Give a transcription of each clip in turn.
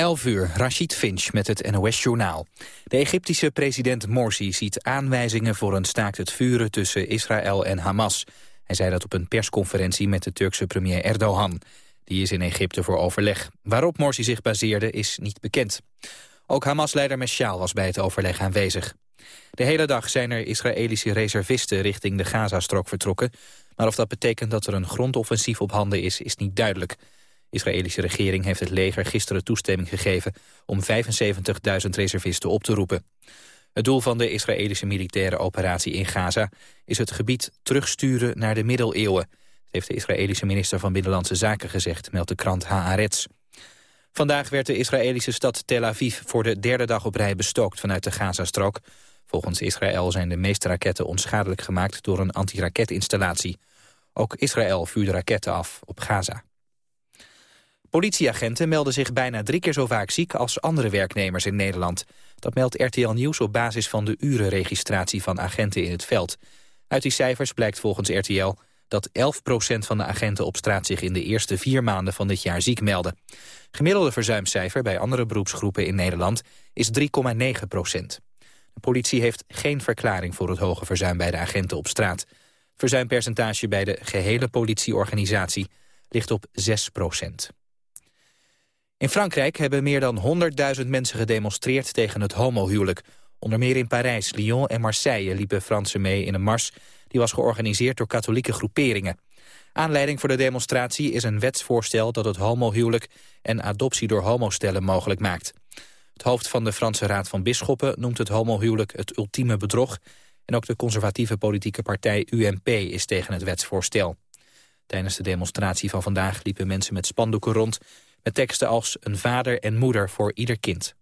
11 uur, Rashid Finch met het NOS-journaal. De Egyptische president Morsi ziet aanwijzingen voor een staakt het vuren tussen Israël en Hamas. Hij zei dat op een persconferentie met de Turkse premier Erdogan. Die is in Egypte voor overleg. Waarop Morsi zich baseerde is niet bekend. Ook Hamas-leider Meshaal was bij het overleg aanwezig. De hele dag zijn er Israëlische reservisten richting de Gazastrook vertrokken. Maar of dat betekent dat er een grondoffensief op handen is, is niet duidelijk. Israëlische regering heeft het leger gisteren toestemming gegeven... om 75.000 reservisten op te roepen. Het doel van de Israëlische militaire operatie in Gaza... is het gebied terugsturen naar de middeleeuwen. Heeft de Israëlische minister van Binnenlandse Zaken gezegd... meldt de krant Haaretz. Vandaag werd de Israëlische stad Tel Aviv... voor de derde dag op rij bestookt vanuit de Gazastrook. Volgens Israël zijn de meeste raketten onschadelijk gemaakt... door een antiraketinstallatie. Ook Israël vuurde raketten af op Gaza. Politieagenten melden zich bijna drie keer zo vaak ziek als andere werknemers in Nederland. Dat meldt RTL Nieuws op basis van de urenregistratie van agenten in het veld. Uit die cijfers blijkt volgens RTL dat 11% van de agenten op straat zich in de eerste vier maanden van dit jaar ziek melden. Gemiddelde verzuimcijfer bij andere beroepsgroepen in Nederland is 3,9% De politie heeft geen verklaring voor het hoge verzuim bij de agenten op straat. Verzuimpercentage bij de gehele politieorganisatie ligt op 6 in Frankrijk hebben meer dan 100.000 mensen gedemonstreerd tegen het homohuwelijk. Onder meer in Parijs, Lyon en Marseille liepen Fransen mee in een mars... die was georganiseerd door katholieke groeperingen. Aanleiding voor de demonstratie is een wetsvoorstel dat het homohuwelijk... en adoptie door homostellen mogelijk maakt. Het hoofd van de Franse Raad van Bisschoppen noemt het homohuwelijk het ultieme bedrog... en ook de conservatieve politieke partij UMP is tegen het wetsvoorstel. Tijdens de demonstratie van vandaag liepen mensen met spandoeken rond met teksten als een vader en moeder voor ieder kind.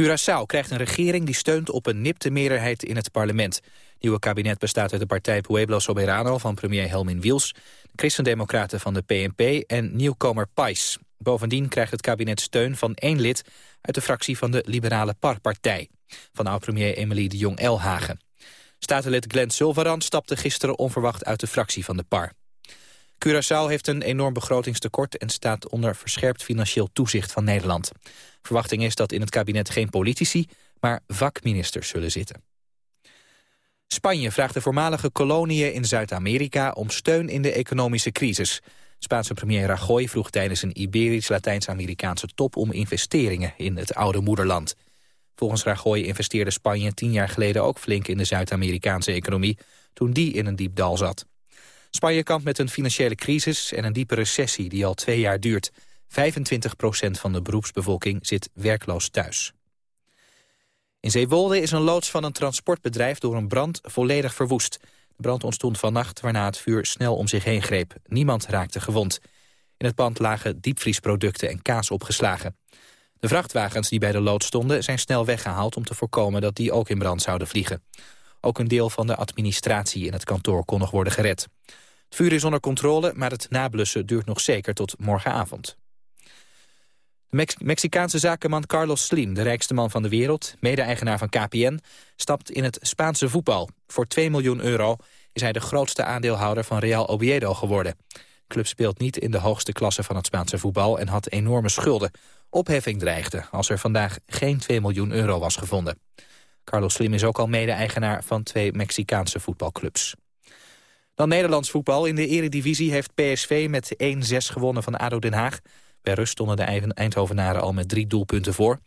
Curaçao krijgt een regering die steunt op een nipte meerderheid in het parlement. Het nieuwe kabinet bestaat uit de partij Pueblo Soberano van premier Helmin Wiels... de christendemocraten van de PNP en nieuwkomer Pais. Bovendien krijgt het kabinet steun van één lid uit de fractie van de liberale PAR-partij... van oud-premier Emily de Jong-Elhagen. Statenlid Glenn Sulvaran stapte gisteren onverwacht uit de fractie van de PAR. Curaçao heeft een enorm begrotingstekort en staat onder verscherpt financieel toezicht van Nederland. Verwachting is dat in het kabinet geen politici, maar vakministers zullen zitten. Spanje vraagt de voormalige koloniën in Zuid-Amerika om steun in de economische crisis. Spaanse premier Rajoy vroeg tijdens een Iberisch-Latijns-Amerikaanse top om investeringen in het oude moederland. Volgens Rajoy investeerde Spanje tien jaar geleden ook flink in de Zuid-Amerikaanse economie, toen die in een diep dal zat. Spanje kampt met een financiële crisis en een diepe recessie die al twee jaar duurt. 25% van de beroepsbevolking zit werkloos thuis. In Zeewolde is een loods van een transportbedrijf door een brand volledig verwoest. De brand ontstond vannacht waarna het vuur snel om zich heen greep. Niemand raakte gewond. In het pand lagen diepvriesproducten en kaas opgeslagen. De vrachtwagens die bij de loods stonden zijn snel weggehaald... om te voorkomen dat die ook in brand zouden vliegen. Ook een deel van de administratie in het kantoor kon nog worden gered. Het vuur is onder controle, maar het nablussen duurt nog zeker tot morgenavond. De Mexicaanse zakenman Carlos Slim, de rijkste man van de wereld... mede-eigenaar van KPN, stapt in het Spaanse voetbal. Voor 2 miljoen euro is hij de grootste aandeelhouder van Real Oviedo geworden. De club speelt niet in de hoogste klasse van het Spaanse voetbal... en had enorme schulden. Opheffing dreigde als er vandaag geen 2 miljoen euro was gevonden. Carlos Slim is ook al mede-eigenaar van twee Mexicaanse voetbalclubs. Dan Nederlands voetbal. In de eredivisie heeft PSV met 1-6 gewonnen van ADO Den Haag. Bij rust stonden de Eindhovenaren al met drie doelpunten voor.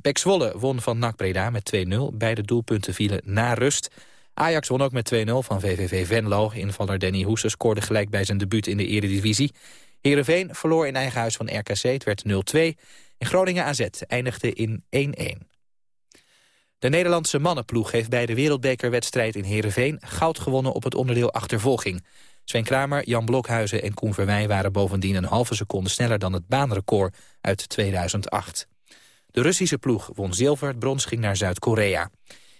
Pek Zwolle won van NAC Breda met 2-0. Beide doelpunten vielen na rust. Ajax won ook met 2-0 van VVV Venlo. Invaller Danny Hoese scoorde gelijk bij zijn debuut in de eredivisie. Heerenveen verloor in eigen huis van RKC. Het werd 0-2. En Groningen AZ eindigde in 1-1. De Nederlandse mannenploeg heeft bij de wereldbekerwedstrijd in Heerenveen goud gewonnen op het onderdeel achtervolging. Sven Kramer, Jan Blokhuizen en Koen Verwij waren bovendien een halve seconde sneller dan het baanrecord uit 2008. De Russische ploeg won zilver, het brons ging naar Zuid-Korea.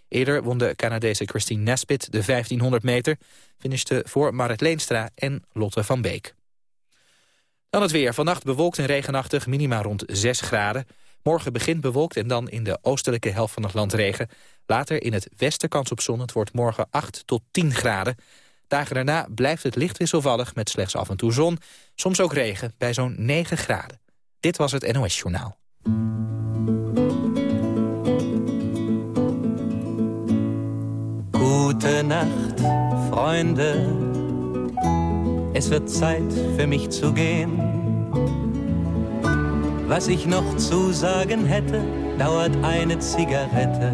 Eerder won de Canadese Christine Nesbitt de 1500 meter, finishte voor Marit Leenstra en Lotte van Beek. Dan het weer. Vannacht bewolkt en regenachtig, minima rond 6 graden. Morgen begint bewolkt en dan in de oostelijke helft van het land regen. Later in het westen kans op zon. Het wordt morgen 8 tot 10 graden. Dagen daarna blijft het licht wisselvallig met slechts af en toe zon. Soms ook regen bij zo'n 9 graden. Dit was het NOS Journaal. Nacht, Freunde. Es wird Zeit für mich zu gehen. Was ich noch zu sagen hätte, dauert eine Zigarette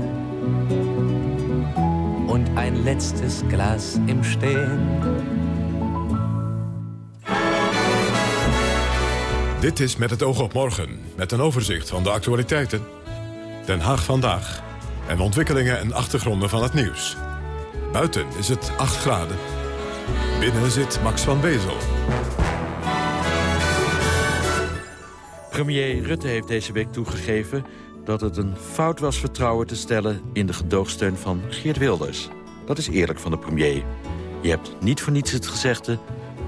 und ein letztes Glas im Stehen. Dit is Met het oog op morgen, met een overzicht van de actualiteiten. Den Haag vandaag en ontwikkelingen en achtergronden van het nieuws. Buiten is het 8 graden. Binnen zit Max van Wezel. Premier Rutte heeft deze week toegegeven dat het een fout was vertrouwen te stellen in de gedoogsteun van Geert Wilders. Dat is eerlijk van de premier. Je hebt niet voor niets het gezegde,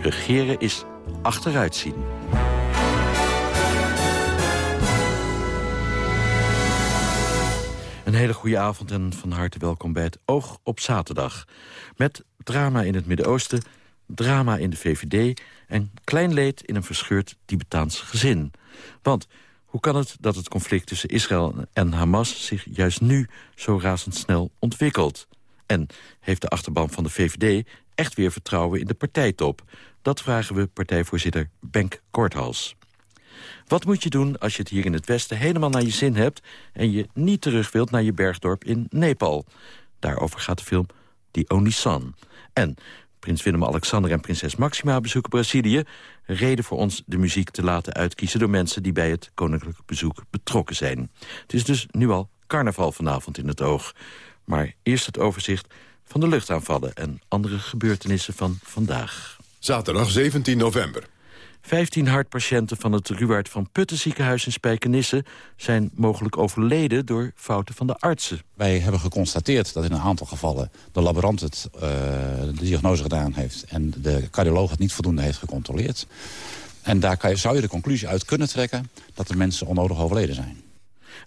regeren is achteruitzien. Een hele goede avond en van harte welkom bij het Oog op Zaterdag. Met drama in het Midden-Oosten, drama in de VVD... en klein leed in een verscheurd Tibetaans gezin. Want hoe kan het dat het conflict tussen Israël en Hamas... zich juist nu zo razendsnel ontwikkelt? En heeft de achterban van de VVD echt weer vertrouwen in de partijtop? Dat vragen we partijvoorzitter Benk Korthals. Wat moet je doen als je het hier in het Westen helemaal naar je zin hebt... en je niet terug wilt naar je bergdorp in Nepal? Daarover gaat de film The Only Son. En prins Willem-Alexander en prinses Maxima bezoeken Brazilië... reden voor ons de muziek te laten uitkiezen... door mensen die bij het koninklijk bezoek betrokken zijn. Het is dus nu al carnaval vanavond in het oog. Maar eerst het overzicht van de luchtaanvallen... en andere gebeurtenissen van vandaag. Zaterdag 17 november. 15 hartpatiënten van het Ruwaard van Putten ziekenhuis in Spijkenisse... zijn mogelijk overleden door fouten van de artsen. Wij hebben geconstateerd dat in een aantal gevallen de laborant het, uh, de diagnose gedaan heeft... en de cardioloog het niet voldoende heeft gecontroleerd. En daar kan je, zou je de conclusie uit kunnen trekken dat de mensen onnodig overleden zijn.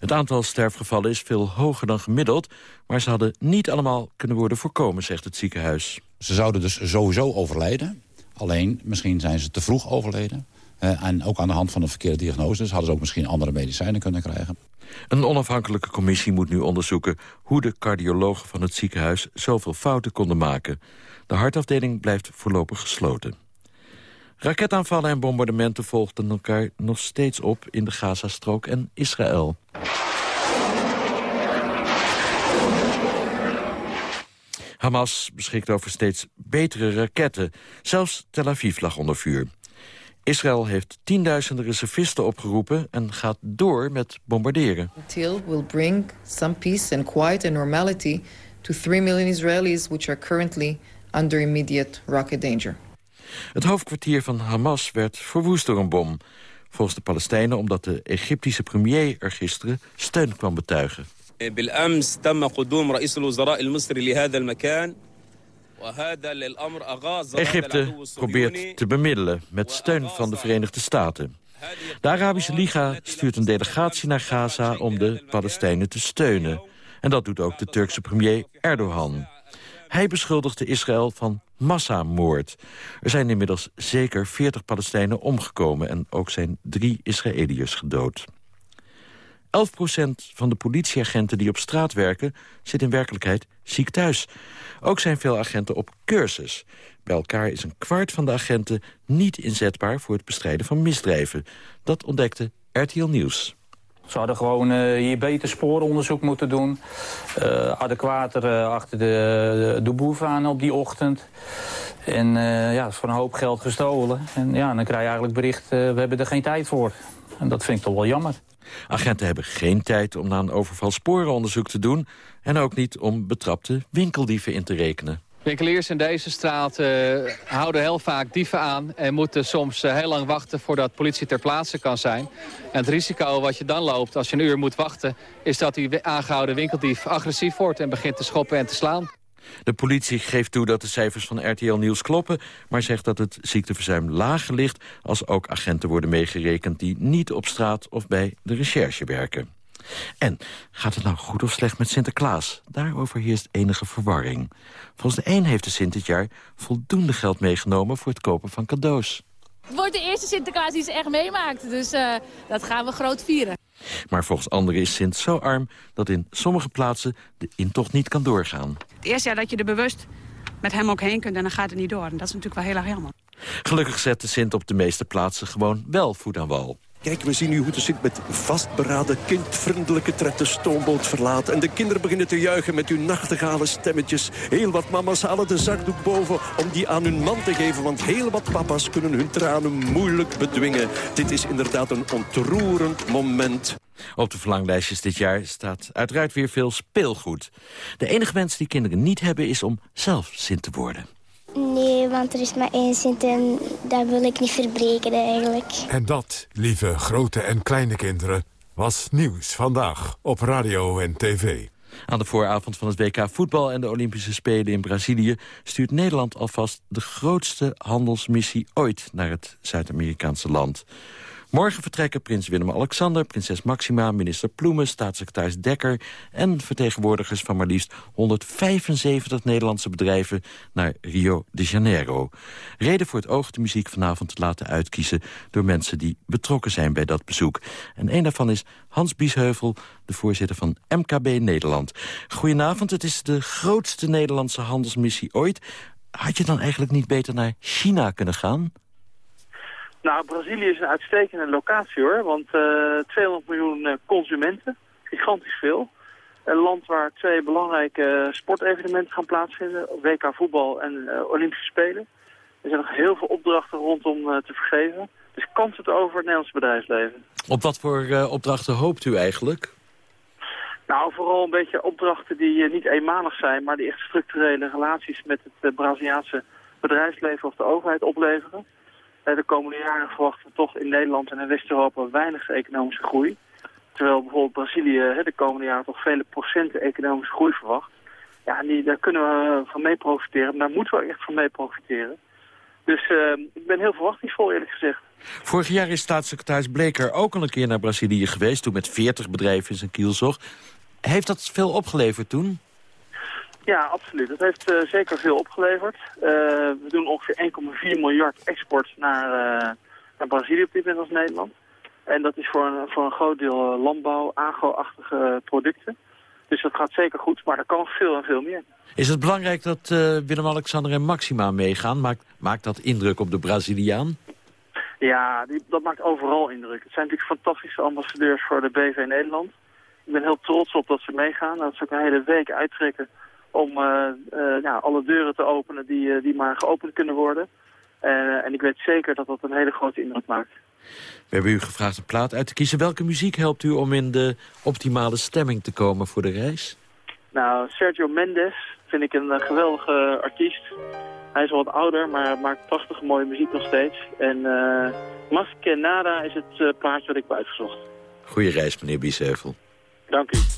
Het aantal sterfgevallen is veel hoger dan gemiddeld... maar ze hadden niet allemaal kunnen worden voorkomen, zegt het ziekenhuis. Ze zouden dus sowieso overlijden. Alleen, misschien zijn ze te vroeg overleden. Uh, en ook aan de hand van een verkeerde diagnose. Dus hadden ze ook misschien andere medicijnen kunnen krijgen. Een onafhankelijke commissie moet nu onderzoeken... hoe de cardiologen van het ziekenhuis zoveel fouten konden maken. De hartafdeling blijft voorlopig gesloten. Raketaanvallen en bombardementen volgden elkaar nog steeds op... in de Gazastrook en Israël. Hamas beschikt over steeds betere raketten. Zelfs Tel Aviv lag onder vuur. Israël heeft tienduizenden reservisten opgeroepen en gaat door met bombarderen. Until will bring some peace and quiet and normality to 3 million Israelis which are currently under immediate rocket danger. Het hoofdkwartier van Hamas werd verwoest door een bom. Volgens de Palestijnen omdat de Egyptische premier er gisteren steun kwam betuigen. بالامس تم قدوم رئيس الوزراء المصري لهذا المكان Egypte probeert te bemiddelen met steun van de Verenigde Staten. De Arabische Liga stuurt een delegatie naar Gaza om de Palestijnen te steunen. En dat doet ook de Turkse premier Erdogan. Hij beschuldigde Israël van massamoord. Er zijn inmiddels zeker 40 Palestijnen omgekomen... en ook zijn drie Israëliërs gedood. 11% van de politieagenten die op straat werken... zit in werkelijkheid ziek thuis. Ook zijn veel agenten op cursus. Bij elkaar is een kwart van de agenten niet inzetbaar... voor het bestrijden van misdrijven. Dat ontdekte RTL Nieuws. Ze hadden gewoon uh, hier beter spooronderzoek moeten doen. Uh, adequater uh, achter de, de, boef aan op die ochtend. En ja, voor een hoop geld gestolen. En ja, dan krijg je eigenlijk bericht, we hebben er geen tijd voor. En dat vind ik toch wel jammer. Agenten hebben geen tijd om na een overval sporenonderzoek te doen... en ook niet om betrapte winkeldieven in te rekenen. Winkeliers in deze straat uh, houden heel vaak dieven aan... en moeten soms uh, heel lang wachten voordat politie ter plaatse kan zijn. En het risico wat je dan loopt als je een uur moet wachten... is dat die aangehouden winkeldief agressief wordt en begint te schoppen en te slaan. De politie geeft toe dat de cijfers van RTL Nieuws kloppen... maar zegt dat het ziekteverzuim lager ligt... als ook agenten worden meegerekend die niet op straat of bij de recherche werken. En gaat het nou goed of slecht met Sinterklaas? Daarover heerst enige verwarring. Volgens de een heeft de Sint dit jaar voldoende geld meegenomen... voor het kopen van cadeaus. Het wordt de eerste Sinterklaas die ze echt meemaakt. Dus uh, dat gaan we groot vieren. Maar volgens anderen is Sint zo arm dat in sommige plaatsen de intocht niet kan doorgaan. Het eerste jaar dat je er bewust met hem ook heen kunt en dan gaat het niet door. En dat is natuurlijk wel heel erg jammer. Gelukkig zet de Sint op de meeste plaatsen gewoon wel voet aan wal. Kijk, we zien nu hoe de Sint met vastberaden, kindvriendelijke tred de stoomboot verlaat. En de kinderen beginnen te juichen met hun nachtegale stemmetjes. Heel wat mama's halen de zakdoek boven om die aan hun man te geven. Want heel wat papa's kunnen hun tranen moeilijk bedwingen. Dit is inderdaad een ontroerend moment. Op de verlanglijstjes dit jaar staat uiteraard weer veel speelgoed. De enige wens die kinderen niet hebben is om zelf Sint te worden. Nee, want er is maar één Sint en dat wil ik niet verbreken eigenlijk. En dat, lieve grote en kleine kinderen, was nieuws vandaag op radio en tv. Aan de vooravond van het WK voetbal en de Olympische Spelen in Brazilië... stuurt Nederland alvast de grootste handelsmissie ooit naar het Zuid-Amerikaanse land. Morgen vertrekken prins Willem-Alexander, prinses Maxima... minister Ploemen, staatssecretaris Dekker... en vertegenwoordigers van maar liefst 175 Nederlandse bedrijven... naar Rio de Janeiro. Reden voor het oog de muziek vanavond te laten uitkiezen... door mensen die betrokken zijn bij dat bezoek. En een daarvan is Hans Biesheuvel, de voorzitter van MKB Nederland. Goedenavond, het is de grootste Nederlandse handelsmissie ooit. Had je dan eigenlijk niet beter naar China kunnen gaan? Nou, Brazilië is een uitstekende locatie hoor, want uh, eh, 200 miljoen eh, consumenten, gigantisch veel. Een land waar twee belangrijke sportevenementen gaan plaatsvinden, WK voetbal en uh, Olympische Spelen. Er zijn nog heel veel opdrachten rondom te vergeven. Dus kans het over het Nederlandse bedrijfsleven. Op wat voor opdrachten hoopt u eigenlijk? Nou, vooral een beetje opdrachten die niet eenmalig zijn, maar die echt structurele relaties met het Braziliaanse bedrijfsleven of de overheid opleveren. Eh, de komende jaren verwachten we toch in Nederland en in West-Europa weinig economische groei. Terwijl bijvoorbeeld Brazilië de komende jaren toch vele procenten economische groei verwacht. Ja, die, daar kunnen we van mee profiteren. Daar moeten we echt van mee profiteren. Dus uh, ik ben heel verwachtingsvol eerlijk gezegd. Vorig jaar is staatssecretaris Bleker ook al een keer naar Brazilië geweest... toen met 40 bedrijven in zijn kiel. Heeft dat veel opgeleverd toen? Ja, absoluut. Dat heeft uh, zeker veel opgeleverd. Uh, we doen ongeveer 1,4 miljard export naar, uh, naar Brazilië op dit moment als Nederland. En dat is voor een, voor een groot deel landbouw, agro-achtige producten. Dus dat gaat zeker goed, maar er kan veel en veel meer. Is het belangrijk dat Willem-Alexander en Maxima meegaan? Maakt, maakt dat indruk op de Braziliaan? Ja, die, dat maakt overal indruk. Het zijn natuurlijk fantastische ambassadeurs voor de BV Nederland. Ik ben heel trots op dat ze meegaan. Dat ze ook een hele week uittrekken om uh, uh, alle deuren te openen die, uh, die maar geopend kunnen worden. en ik weet zeker dat dat een hele grote indruk maakt. We hebben u gevraagd een plaat uit te kiezen. Welke muziek helpt u om in de optimale stemming te komen voor de reis? Nou, Sergio Mendes vind ik een geweldige artiest. Hij is wel wat ouder, maar maakt prachtige mooie muziek nog steeds. En uh, Mas Nada is het plaatje wat ik heb uitgezocht. Goeie reis, meneer Biesheuvel. Dank u.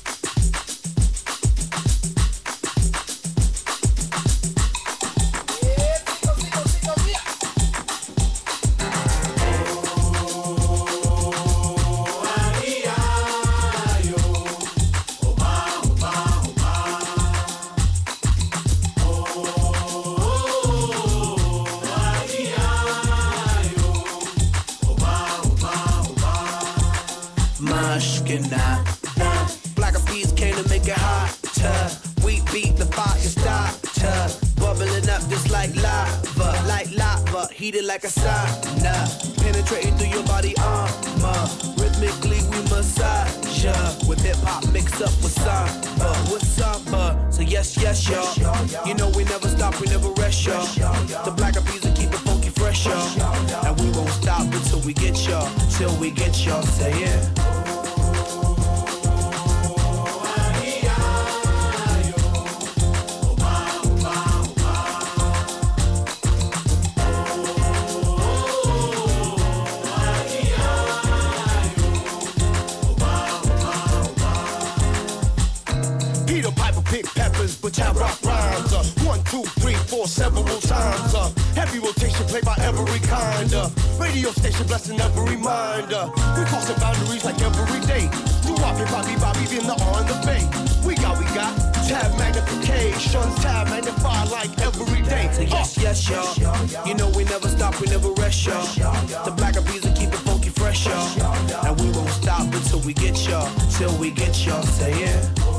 we get y'all, till we get y'all. Say yeah.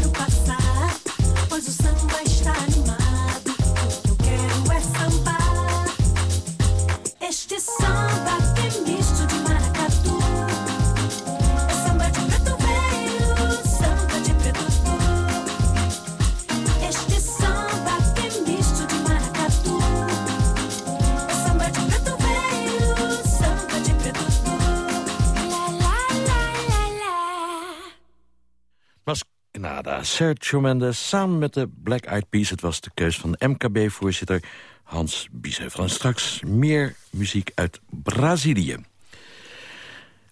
Sergio Mendes samen met de Black Eyed Peas. Het was de keus van MKB-voorzitter Hans Biesheuvel. En straks meer muziek uit Brazilië.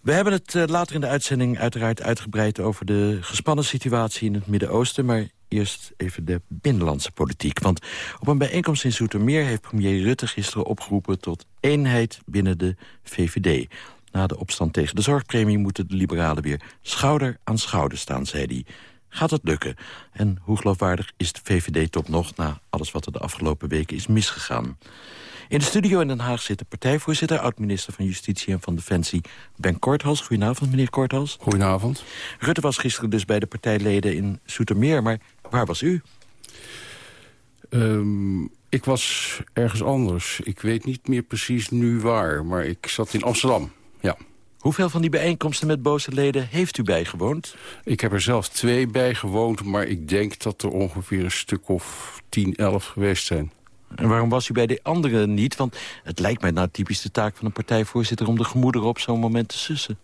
We hebben het eh, later in de uitzending uiteraard uitgebreid... over de gespannen situatie in het Midden-Oosten... maar eerst even de binnenlandse politiek. Want op een bijeenkomst in Zoetermeer... heeft premier Rutte gisteren opgeroepen tot eenheid binnen de VVD. Na de opstand tegen de zorgpremie moeten de liberalen weer schouder aan schouder staan, zei hij. Gaat het lukken? En hoe geloofwaardig is de VVD-top nog... na alles wat er de afgelopen weken is misgegaan? In de studio in Den Haag zit de partijvoorzitter... oud-minister van Justitie en van Defensie Ben Korthals. Goedenavond, meneer Korthals. Goedenavond. Rutte was gisteren dus bij de partijleden in Soetermeer... maar waar was u? Ehm, ik was ergens anders. Ik weet niet meer precies nu waar, maar ik zat in Amsterdam. Ja. Hoeveel van die bijeenkomsten met boze leden heeft u bijgewoond? Ik heb er zelf twee bijgewoond, maar ik denk dat er ongeveer een stuk of 10, 11 geweest zijn. En waarom was u bij de andere niet? Want het lijkt mij nou typisch de taak van een partijvoorzitter... om de gemoederen op zo'n moment te sussen.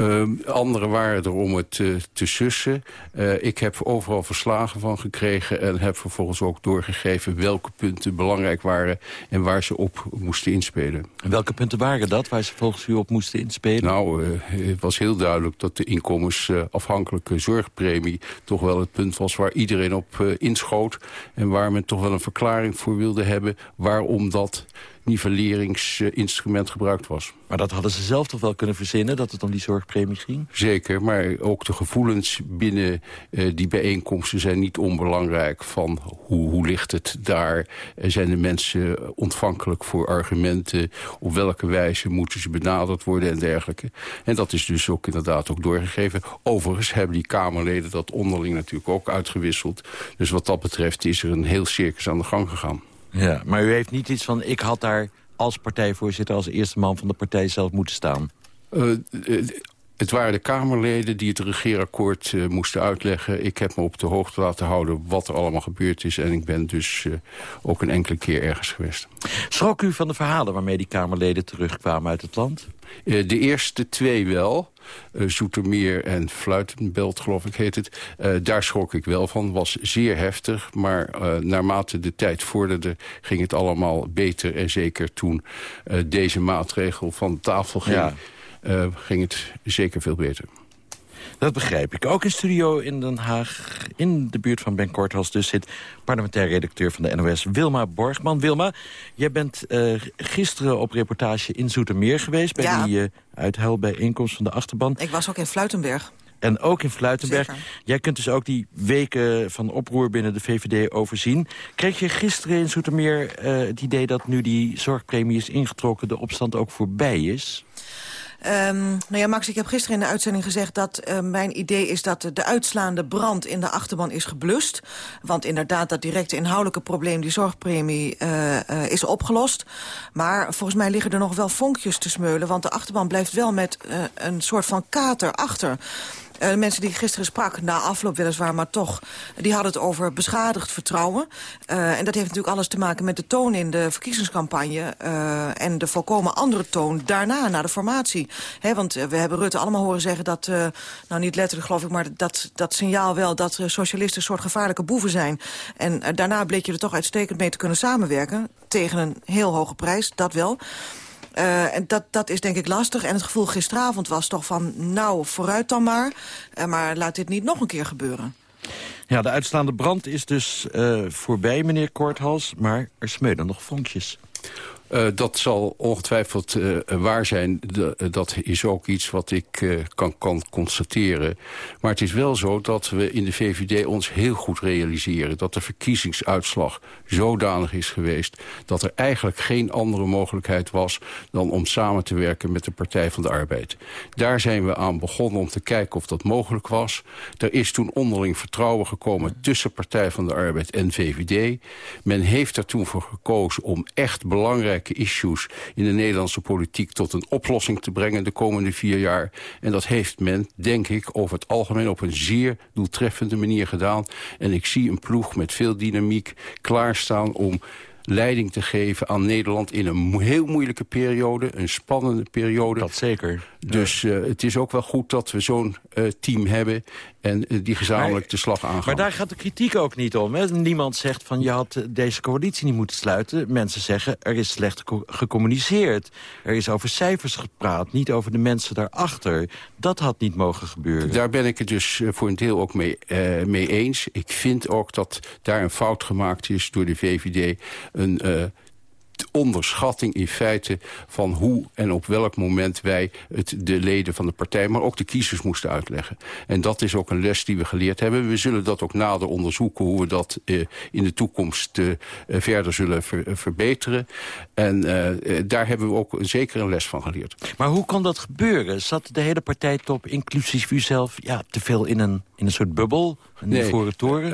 Uh, anderen waren er om het uh, te sussen. Uh, ik heb overal verslagen van gekregen... en heb vervolgens ook doorgegeven welke punten belangrijk waren... en waar ze op moesten inspelen. En welke punten waren dat, waar ze volgens u op moesten inspelen? Nou, het was heel duidelijk dat de inkomensafhankelijke zorgpremie... toch wel het punt was waar iedereen op inschoot... en waar men toch wel een verklaring voor wilde hebben... waarom dat nivelleringsinstrument gebruikt was. Maar dat hadden ze zelf toch wel kunnen verzinnen, dat het om die zorgpremie ging? Zeker, maar ook de gevoelens binnen uh, die bijeenkomsten zijn niet onbelangrijk. Van hoe, hoe ligt het daar? Zijn de mensen ontvankelijk voor argumenten? Op welke wijze moeten ze benaderd worden en dergelijke? En dat is dus ook inderdaad ook doorgegeven. Overigens hebben die Kamerleden dat onderling natuurlijk ook uitgewisseld. Dus wat dat betreft is er een heel circus aan de gang gegaan. Ja, maar u heeft niet iets van... ik had daar als partijvoorzitter, als eerste man van de partij zelf moeten staan. Uh, uh, het waren de Kamerleden die het regeerakkoord uh, moesten uitleggen. Ik heb me op de hoogte laten houden wat er allemaal gebeurd is. En ik ben dus ook een enkele keer ergens geweest. Schrok u van de verhalen waarmee die Kamerleden terugkwamen uit het land? de eerste twee wel. Uh, Zoetermeer en Fluitenbelt, geloof ik heet het. Uh, daar schrok ik wel van. Was zeer heftig. Maar uh, naarmate de tijd vorderde ging het allemaal beter. En zeker toen deze maatregel van tafel ging... Ja. ging het zeker veel beter. Dat begrijp ik. Ook in studio in Den Haag, in de buurt van Ben Korthals... dus zit parlementair redacteur van de NOS, Wilma Borgman. Wilma, jij bent uh, gisteren op reportage in Zoetermeer geweest... bij ja. die uh, uithuilbijeenkomst van de achterban. Ik was ook in Fluitenberg. En ook in Fluitenberg. Zeker. Jij kunt dus ook die weken van oproer binnen de VVD overzien. Kreeg je gisteren in Zoetermeer uh, het idee dat nu die zorgpremie is ingetrokken... de opstand ook voorbij is? Um, nou ja, Max, ik heb gisteren in de uitzending gezegd dat uh, mijn idee is dat de uitslaande brand in de achterban is geblust. Want inderdaad, dat directe inhoudelijke probleem, die zorgpremie, uh, uh, is opgelost. Maar volgens mij liggen er nog wel vonkjes te smeulen, want de achterban blijft wel met een soort van kater achter. Uh, mensen die gisteren sprak, na afloop weliswaar, maar toch... die hadden het over beschadigd vertrouwen. Uh, en dat heeft natuurlijk alles te maken met de toon in de verkiezingscampagne... Uh, en de volkomen andere toon daarna, na de formatie. Want we hebben Rutte allemaal horen zeggen dat... nou, niet letterlijk geloof ik, maar dat, dat signaal wel... dat socialisten een soort gevaarlijke boeven zijn. En daarna bleek je er toch uitstekend mee te kunnen samenwerken. Tegen een heel hoge prijs, dat wel... Uh, en dat, dat is denk ik lastig. En het gevoel gisteravond was toch van, nou, vooruit dan maar. Uh, maar laat dit niet nog een keer gebeuren. Ja, de uitslaande brand is dus uh, voorbij, meneer Korthals. Maar er smeulen nog vonkjes. Uh, dat zal ongetwijfeld uh, waar zijn. De, uh, dat is ook iets wat ik kan, kan constateren. Maar het is wel zo dat we in de VVD ons heel goed realiseren... dat de verkiezingsuitslag zodanig is geweest... dat er eigenlijk geen andere mogelijkheid was... dan om samen te werken met de Partij van de Arbeid. Daar zijn we aan begonnen om te kijken of dat mogelijk was. Er is toen onderling vertrouwen gekomen tussen Partij van de Arbeid en VVD. Men heeft er toen voor gekozen om echt belangrijk issues in de Nederlandse politiek tot een oplossing te brengen de komende vier jaar. En dat heeft men, denk ik, over het algemeen op een zeer doeltreffende manier gedaan. En ik zie een ploeg met veel dynamiek klaarstaan om leiding te geven aan Nederland in een heel moeilijke periode. Een spannende periode. Dat zeker. Dus uh, het is ook wel goed dat we zo'n uh, team hebben en uh, die gezamenlijk maar, de slag aangaan. Maar daar gaat de kritiek ook niet om. Hè? Niemand zegt van je had deze coalitie niet moeten sluiten. Mensen zeggen er is slecht gecommuniceerd. Er is over cijfers gepraat, niet over de mensen daarachter. Dat had niet mogen gebeuren. Daar ben ik het dus voor een deel ook mee, mee eens. Ik vind ook dat daar een fout gemaakt is door de VVD een uh, onderschatting in feite van hoe en op welk moment wij het de leden van de partij, maar ook de kiezers moesten uitleggen. En dat is ook een les die we geleerd hebben. We zullen dat ook nader onderzoeken hoe we dat uh, in de toekomst uh, verder zullen ver, verbeteren. En daar hebben we ook zeker een les van geleerd. Maar hoe kon dat gebeuren? Zat de hele partijtop, inclusief u zelf, ja, te veel in een, in een soort bubbel? Een nee, toren?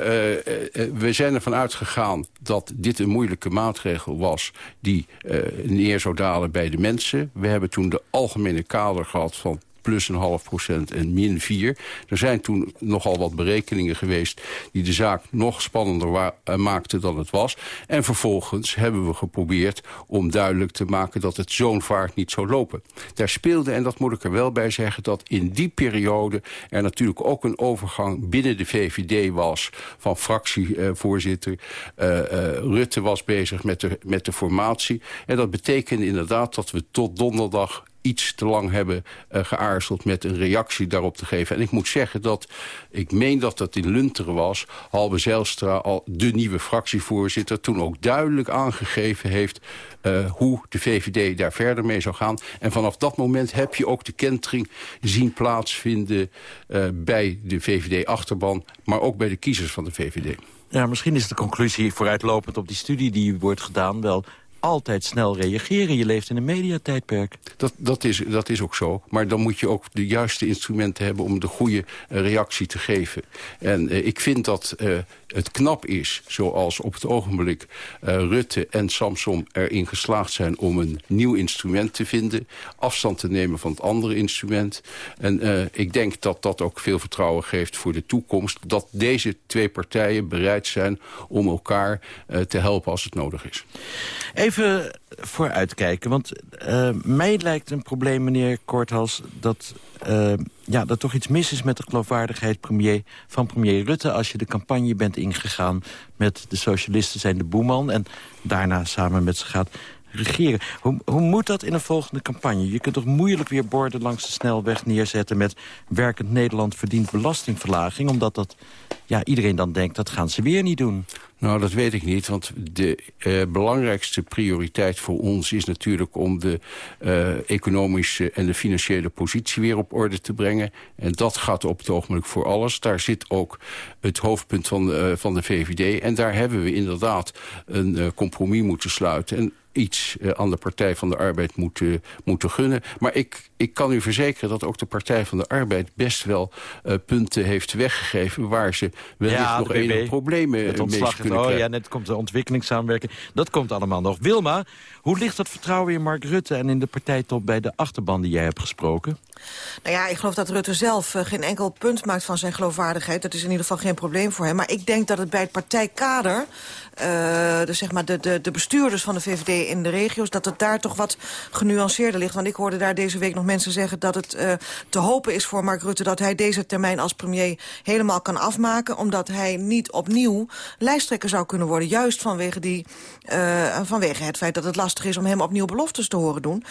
we zijn ervan uitgegaan dat dit een moeilijke maatregel was die uh, neer zou dalen bij de mensen. We hebben toen de algemene kader gehad van plus een half procent en min 4. Er zijn toen nogal wat berekeningen geweest... die de zaak nog spannender uh, maakten dan het was. En vervolgens hebben we geprobeerd om duidelijk te maken... dat het zo'n vaart niet zou lopen. Daar speelde, en dat moet ik er wel bij zeggen... dat in die periode er natuurlijk ook een overgang binnen de VVD was... van fractievoorzitter. Uh, uh, Rutte was bezig met de, met de formatie. En dat betekende inderdaad dat we tot donderdag iets te lang hebben uh, geaarzeld met een reactie daarop te geven. En ik moet zeggen dat, ik meen dat dat in Lunteren was... Halbe Zijlstra, al de nieuwe fractievoorzitter... toen ook duidelijk aangegeven heeft uh, hoe de VVD daar verder mee zou gaan. En vanaf dat moment heb je ook de kentering zien plaatsvinden... Uh, bij de VVD-achterban, maar ook bij de kiezers van de VVD. Ja, misschien is de conclusie vooruitlopend op die studie die wordt gedaan... wel altijd snel reageren. Je leeft in een mediatijdperk. Dat, dat, is, dat is ook zo. Maar dan moet je ook de juiste instrumenten hebben... om de goede uh, reactie te geven. En uh, ik vind dat uh, het knap is, zoals op het ogenblik... Rutte en Samson erin geslaagd zijn om een nieuw instrument te vinden. Afstand te nemen van het andere instrument. En ik denk dat dat ook veel vertrouwen geeft voor de toekomst. Dat deze twee partijen bereid zijn om elkaar te helpen als het nodig is. Even vooruitkijken, want uh, mij lijkt een probleem, meneer Korthals... dat, uh, ja, dat toch iets mis is met de geloofwaardigheid premier, van premier Rutte... als je de campagne bent ingegaan met de socialisten zijn de boeman... en daarna samen met ze gaat regeren. Hoe, hoe moet dat in een volgende campagne? Je kunt toch moeilijk weer borden langs de snelweg neerzetten... met werkend Nederland verdient belastingverlaging... omdat dat, ja, iedereen dan denkt, dat gaan ze weer niet doen. Nou, dat weet ik niet, want de uh, belangrijkste prioriteit voor ons is natuurlijk om de uh, economische en de financiële positie weer op orde te brengen. En dat gaat op het ogenblik voor alles. Daar zit ook het hoofdpunt van de, uh, van de VVD. En daar hebben we inderdaad een compromis moeten sluiten. En iets uh, aan de Partij van de Arbeid moeten, moeten gunnen. Maar ik, ik kan u verzekeren dat ook de Partij van de Arbeid... best wel uh, punten heeft weggegeven... waar ze wellicht ja, nog enige problemen mee kunnen oh, krijgen. Ja, net komt de ontwikkelingssamenwerking. Dat komt allemaal nog. Wilma, hoe ligt dat vertrouwen in Mark Rutte... en in de partijtop bij de achterban die jij hebt gesproken? Nou ja, ik geloof dat Rutte zelf eh, geen enkel punt maakt van zijn geloofwaardigheid. Dat is in ieder geval geen probleem voor hem. Maar ik denk dat het bij het partijkader... Uh, dus zeg maar de, de, de bestuurders van de VVD in de regio's... dat het daar toch wat genuanceerder ligt. Want ik hoorde daar deze week nog mensen zeggen... dat het uh, te hopen is voor Mark Rutte dat hij deze termijn als premier helemaal kan afmaken. Omdat hij niet opnieuw lijsttrekker zou kunnen worden. Juist vanwege, die, vanwege het feit dat het lastig is om hem opnieuw beloftes te horen doen.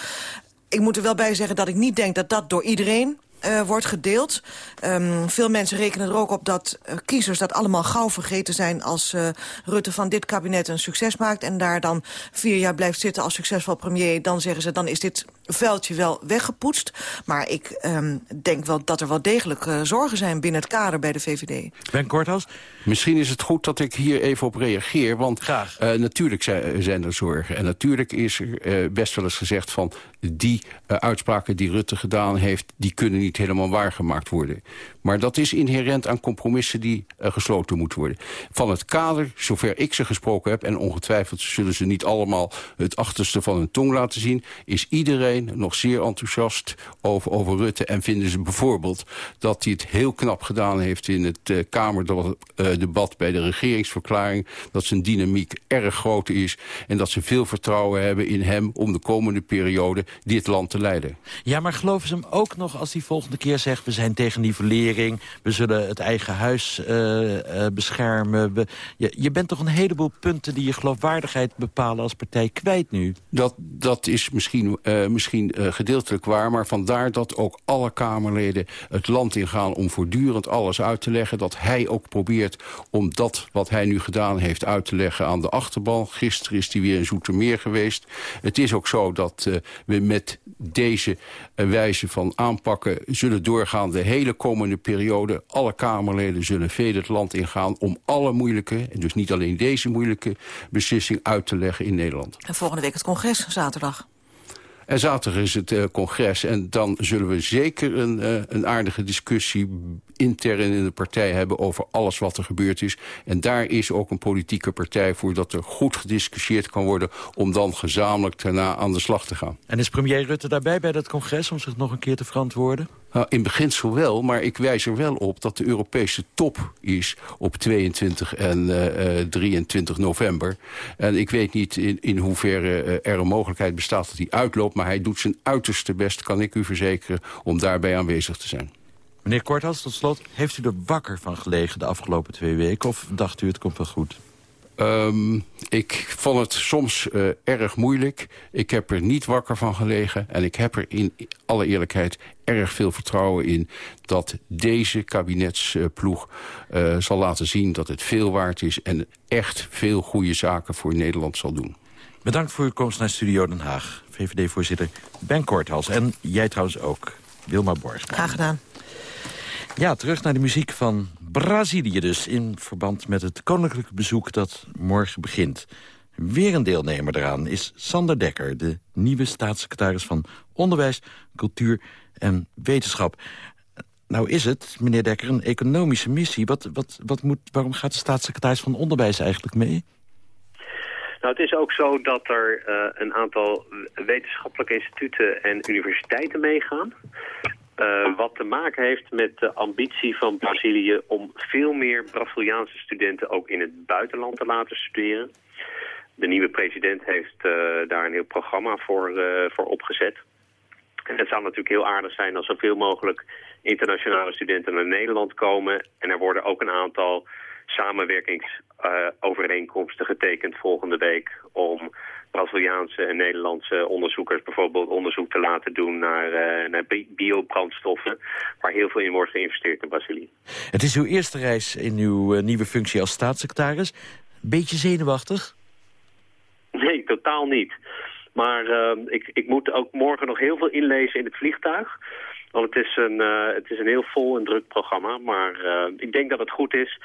Ik moet er wel bij zeggen dat ik niet denk dat dat door iedereen uh, wordt gedeeld. Um, veel mensen rekenen er ook op dat uh, kiezers dat allemaal gauw vergeten zijn... als uh, Rutte van dit kabinet een succes maakt... en daar dan vier jaar blijft zitten als succesvol premier... dan zeggen ze, dan is dit vuiltje wel weggepoetst. Maar ik um, denk wel dat er wel degelijk zorgen zijn binnen het kader bij de VVD. Ben Korthaus? Misschien is het goed dat ik hier even op reageer. Want Graag. natuurlijk zijn er zorgen. En natuurlijk is er best wel eens gezegd van... die uitspraken die Rutte gedaan heeft, die kunnen niet helemaal waargemaakt worden. Maar dat is inherent aan compromissen die uh, gesloten moeten worden. Van het kader, zover ik ze gesproken heb... en ongetwijfeld zullen ze niet allemaal het achterste van hun tong laten zien... is iedereen nog zeer enthousiast over, over Rutte... en vinden ze bijvoorbeeld dat hij het heel knap gedaan heeft... in het uh, Kamerdebat uh, bij de regeringsverklaring... dat zijn dynamiek erg groot is... en dat ze veel vertrouwen hebben in hem... om de komende periode dit land te leiden. Ja, maar geloven ze hem ook nog als hij volgende keer zegt... we zijn tegen nivellering we zullen het eigen huis uh, uh, beschermen. We, je, je, bent toch een heleboel punten die je geloofwaardigheid bepalen als partij kwijt nu? Dat, dat is misschien, uh, misschien gedeeltelijk waar, maar vandaar dat ook alle Kamerleden het land ingaan om voortdurend alles uit te leggen. Dat hij ook probeert om dat wat hij nu gedaan heeft uit te leggen aan de achterban. Gisteren is hij weer in Zoetermeer geweest. Het is ook zo dat we met deze wijze van aanpakken zullen doorgaan de hele komende periode. Alle Kamerleden zullen veel het land ingaan om alle moeilijke... en dus niet alleen deze moeilijke beslissing uit te leggen in Nederland. En volgende week het congres, zaterdag. En zaterdag is het uh, congres. En dan zullen we zeker een, uh, een aardige discussie intern in de partij hebben over alles wat er gebeurd is. En daar is ook een politieke partij voor dat er goed gediscussieerd kan worden... om dan gezamenlijk daarna aan de slag te gaan. En is premier Rutte daarbij bij dat congres om zich nog een keer te verantwoorden? Nou, in beginsel wel, maar ik wijs er wel op dat de Europese top is op 22 en uh, 23 november. En ik weet niet in, in hoeverre uh, er een mogelijkheid bestaat dat hij uitloopt... maar hij doet zijn uiterste best, kan ik u verzekeren, om daarbij aanwezig te zijn. Meneer Korthals, tot slot, heeft u er wakker van gelegen de afgelopen twee weken... of dacht u het komt wel goed? Um, ik vond het soms uh, erg moeilijk. Ik heb er niet wakker van gelegen. En ik heb er in alle eerlijkheid erg veel vertrouwen in... dat deze kabinetsploeg uh, zal laten zien dat het veel waard is... en echt veel goede zaken voor Nederland zal doen. Bedankt voor uw komst naar Studio Den Haag. VVD-voorzitter Ben Korthals. En jij trouwens ook, Wilma Borg. Graag gedaan. Ja, terug naar de muziek van Brazilië dus... in verband met het koninklijke bezoek dat morgen begint. Weer een deelnemer eraan is Sander Dekker... de nieuwe staatssecretaris van Onderwijs, Cultuur en Wetenschap. Nou is het, meneer Dekker, een economische missie. Wat, wat, wat moet, waarom gaat de staatssecretaris van Onderwijs eigenlijk mee? Nou, het is ook zo dat er uh, een aantal wetenschappelijke instituten en universiteiten meegaan. Uh, wat te maken heeft met de ambitie van Brazilië om veel meer Braziliaanse studenten ook in het buitenland te laten studeren. De nieuwe president heeft uh, daar een heel programma voor, uh, voor opgezet. En het zou natuurlijk heel aardig zijn als zoveel mogelijk internationale studenten naar Nederland komen. En er worden ook een aantal samenwerkingsovereenkomsten getekend volgende week om Braziliaanse en Nederlandse onderzoekers bijvoorbeeld onderzoek te laten doen naar, uh, naar biobrandstoffen, waar heel veel in wordt geïnvesteerd in Brazilië. Het is uw eerste reis in uw uh, nieuwe functie als staatssecretaris. Beetje zenuwachtig? Nee, totaal niet. Maar uh, ik, ik moet ook morgen nog heel veel inlezen in het vliegtuig. Want het is een, het is een heel vol en druk programma. Maar ik denk dat het goed is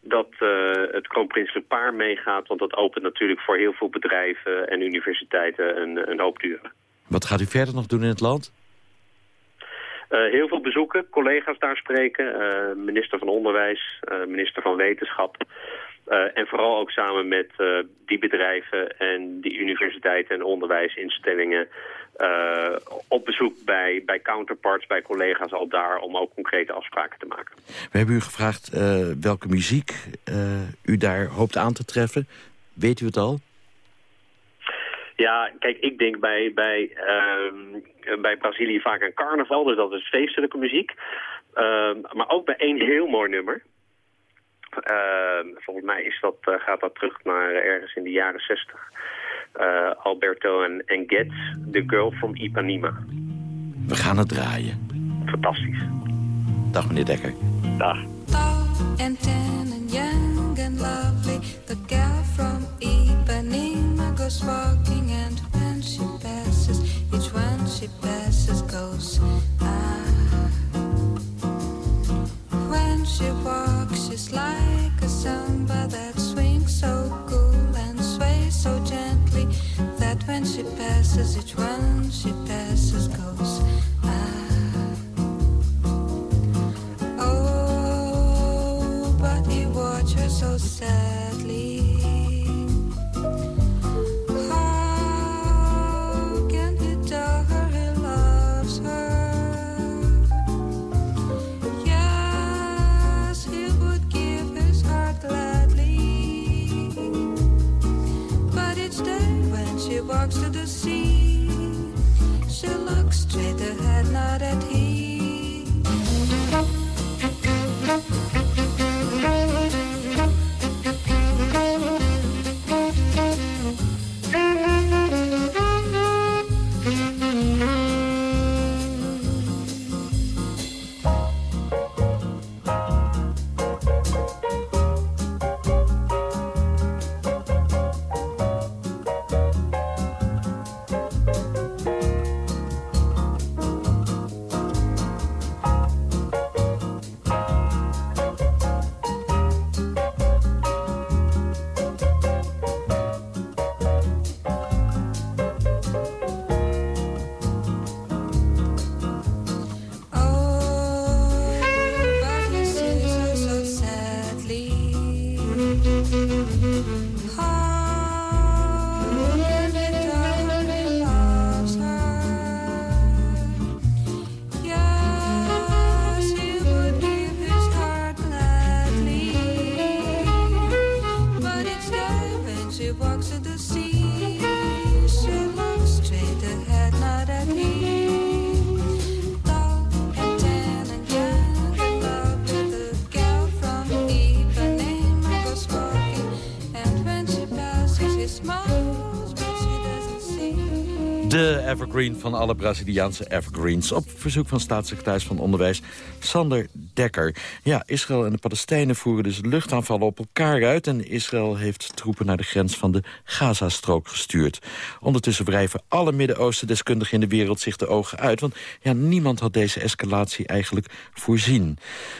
dat uh, het kroonprinselijk paar meegaat. Want dat opent natuurlijk voor heel veel bedrijven en universiteiten een, een hoop deuren. Wat gaat u verder nog doen in het land? Uh, heel veel bezoeken, collega's daar spreken, uh, minister van Onderwijs, minister van Wetenschap. Eh, en vooral ook samen met uh, die bedrijven en die universiteiten en onderwijsinstellingen uh, op bezoek bij, bij counterparts, bij collega's al daar om ook concrete afspraken te maken. We hebben u gevraagd welke muziek u daar hoopt aan te treffen. Weet u het al? Ja, kijk, ik denk bij, bij, uh, bij Brazilië vaak aan carnaval, dus dat is feestelijke muziek. Uh, maar ook bij één heel mooi nummer. Uh, volgens mij is dat, uh, gaat dat terug naar ergens in de jaren zestig. Uh, Alberto en, en Getz, The Girl from Ipanema. We gaan het draaien. Fantastisch. Dag meneer Dekker. Dag. and tan and young and lovely, the girl from Ipanema goes walking, and when she passes, each one she passes goes. Ah. When she walks, passes, each one she passes goes. Van alle Braziliaanse evergreens. Op verzoek van staatssecretaris van Onderwijs Sander Dekker. Ja, Israël en de Palestijnen voeren dus luchtaanvallen op elkaar uit... en Israël heeft troepen naar de grens van de Gazastrook gestuurd. Ondertussen wrijven alle Midden-Oosten-deskundigen in de wereld zich de ogen uit... want ja, niemand had deze escalatie eigenlijk voorzien.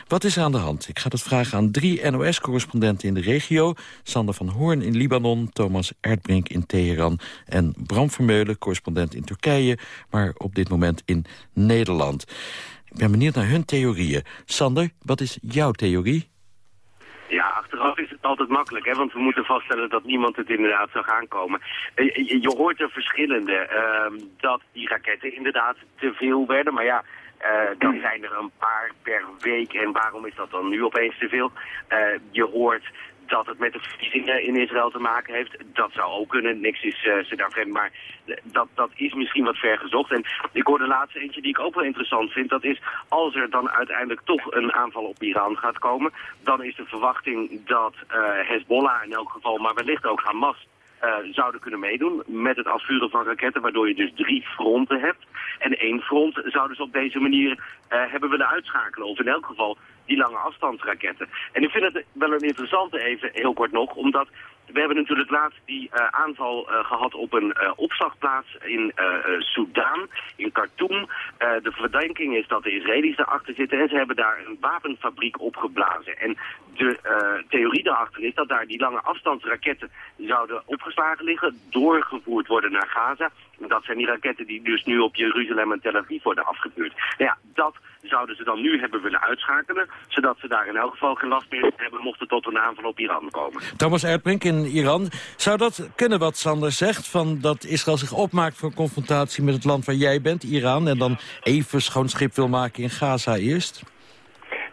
Wat is er aan de hand? Ik ga dat vragen aan drie NOS-correspondenten in de regio. Sander van Hoorn in Libanon, Thomas Erdbrink in Teheran... en Bram Vermeulen, correspondent in Turkije... maar op dit moment in Nederland. Ik ben benieuwd naar hun theorieën. Sander, wat is jouw theorie? Ja, achteraf is het altijd makkelijk, hè? want we moeten vaststellen dat niemand het inderdaad zou gaan komen. Eh, Je, je hoort er verschillende, ehm, dat die raketten inderdaad te veel werden, maar ja... eh, dan zijn er een paar per week en waarom is dat dan nu opeens te veel? Eh, je hoort dat het met de verkiezingen in Israël te maken heeft. Dat zou ook kunnen, niks is eh, ze daar vreemd, maar dat, dat is misschien wat ver gezocht. En ik hoor de laatste eentje die ik ook wel interessant vind. Dat is als er dan uiteindelijk toch een aanval op Iran gaat komen... dan is de verwachting dat eh, Hezbollah in elk geval, maar wellicht ook Hamas... eh, zouden kunnen meedoen met het afvuren van raketten... waardoor je dus drie fronten hebt. En één front zouden ze op deze manier eh, hebben willen uitschakelen. Of in elk geval die lange afstandsraketten. En ik vind het wel een interessante even, heel kort nog... omdat we hebben natuurlijk laatst die eh, aanval eh, gehad op een eh, opslagplaats in Soudaan, in Khartoum. De verdenking is dat de Israëli's daarachter zitten en ze hebben daar een wapenfabriek opgeblazen. En de theorie daarachter is dat daar die lange afstandsraketten zouden opgeslagen liggen, doorgevoerd worden naar Gaza. Dat zijn die raketten die dus nu op Jeruzalem en Tel Aviv worden afgevuurd. Nou ja, dat zouden ze dan nu hebben willen uitschakelen. Zodat ze daar in elk geval geen last meer hebben mocht het tot een aanval op Iran komen. Thomas Erdbrink in Iran. Zou dat kunnen wat Sander zegt? Van dat Israël zich opmaakt voor een confrontatie met het land waar jij bent, Iran... en dan even schoon schip wil maken in Gaza eerst?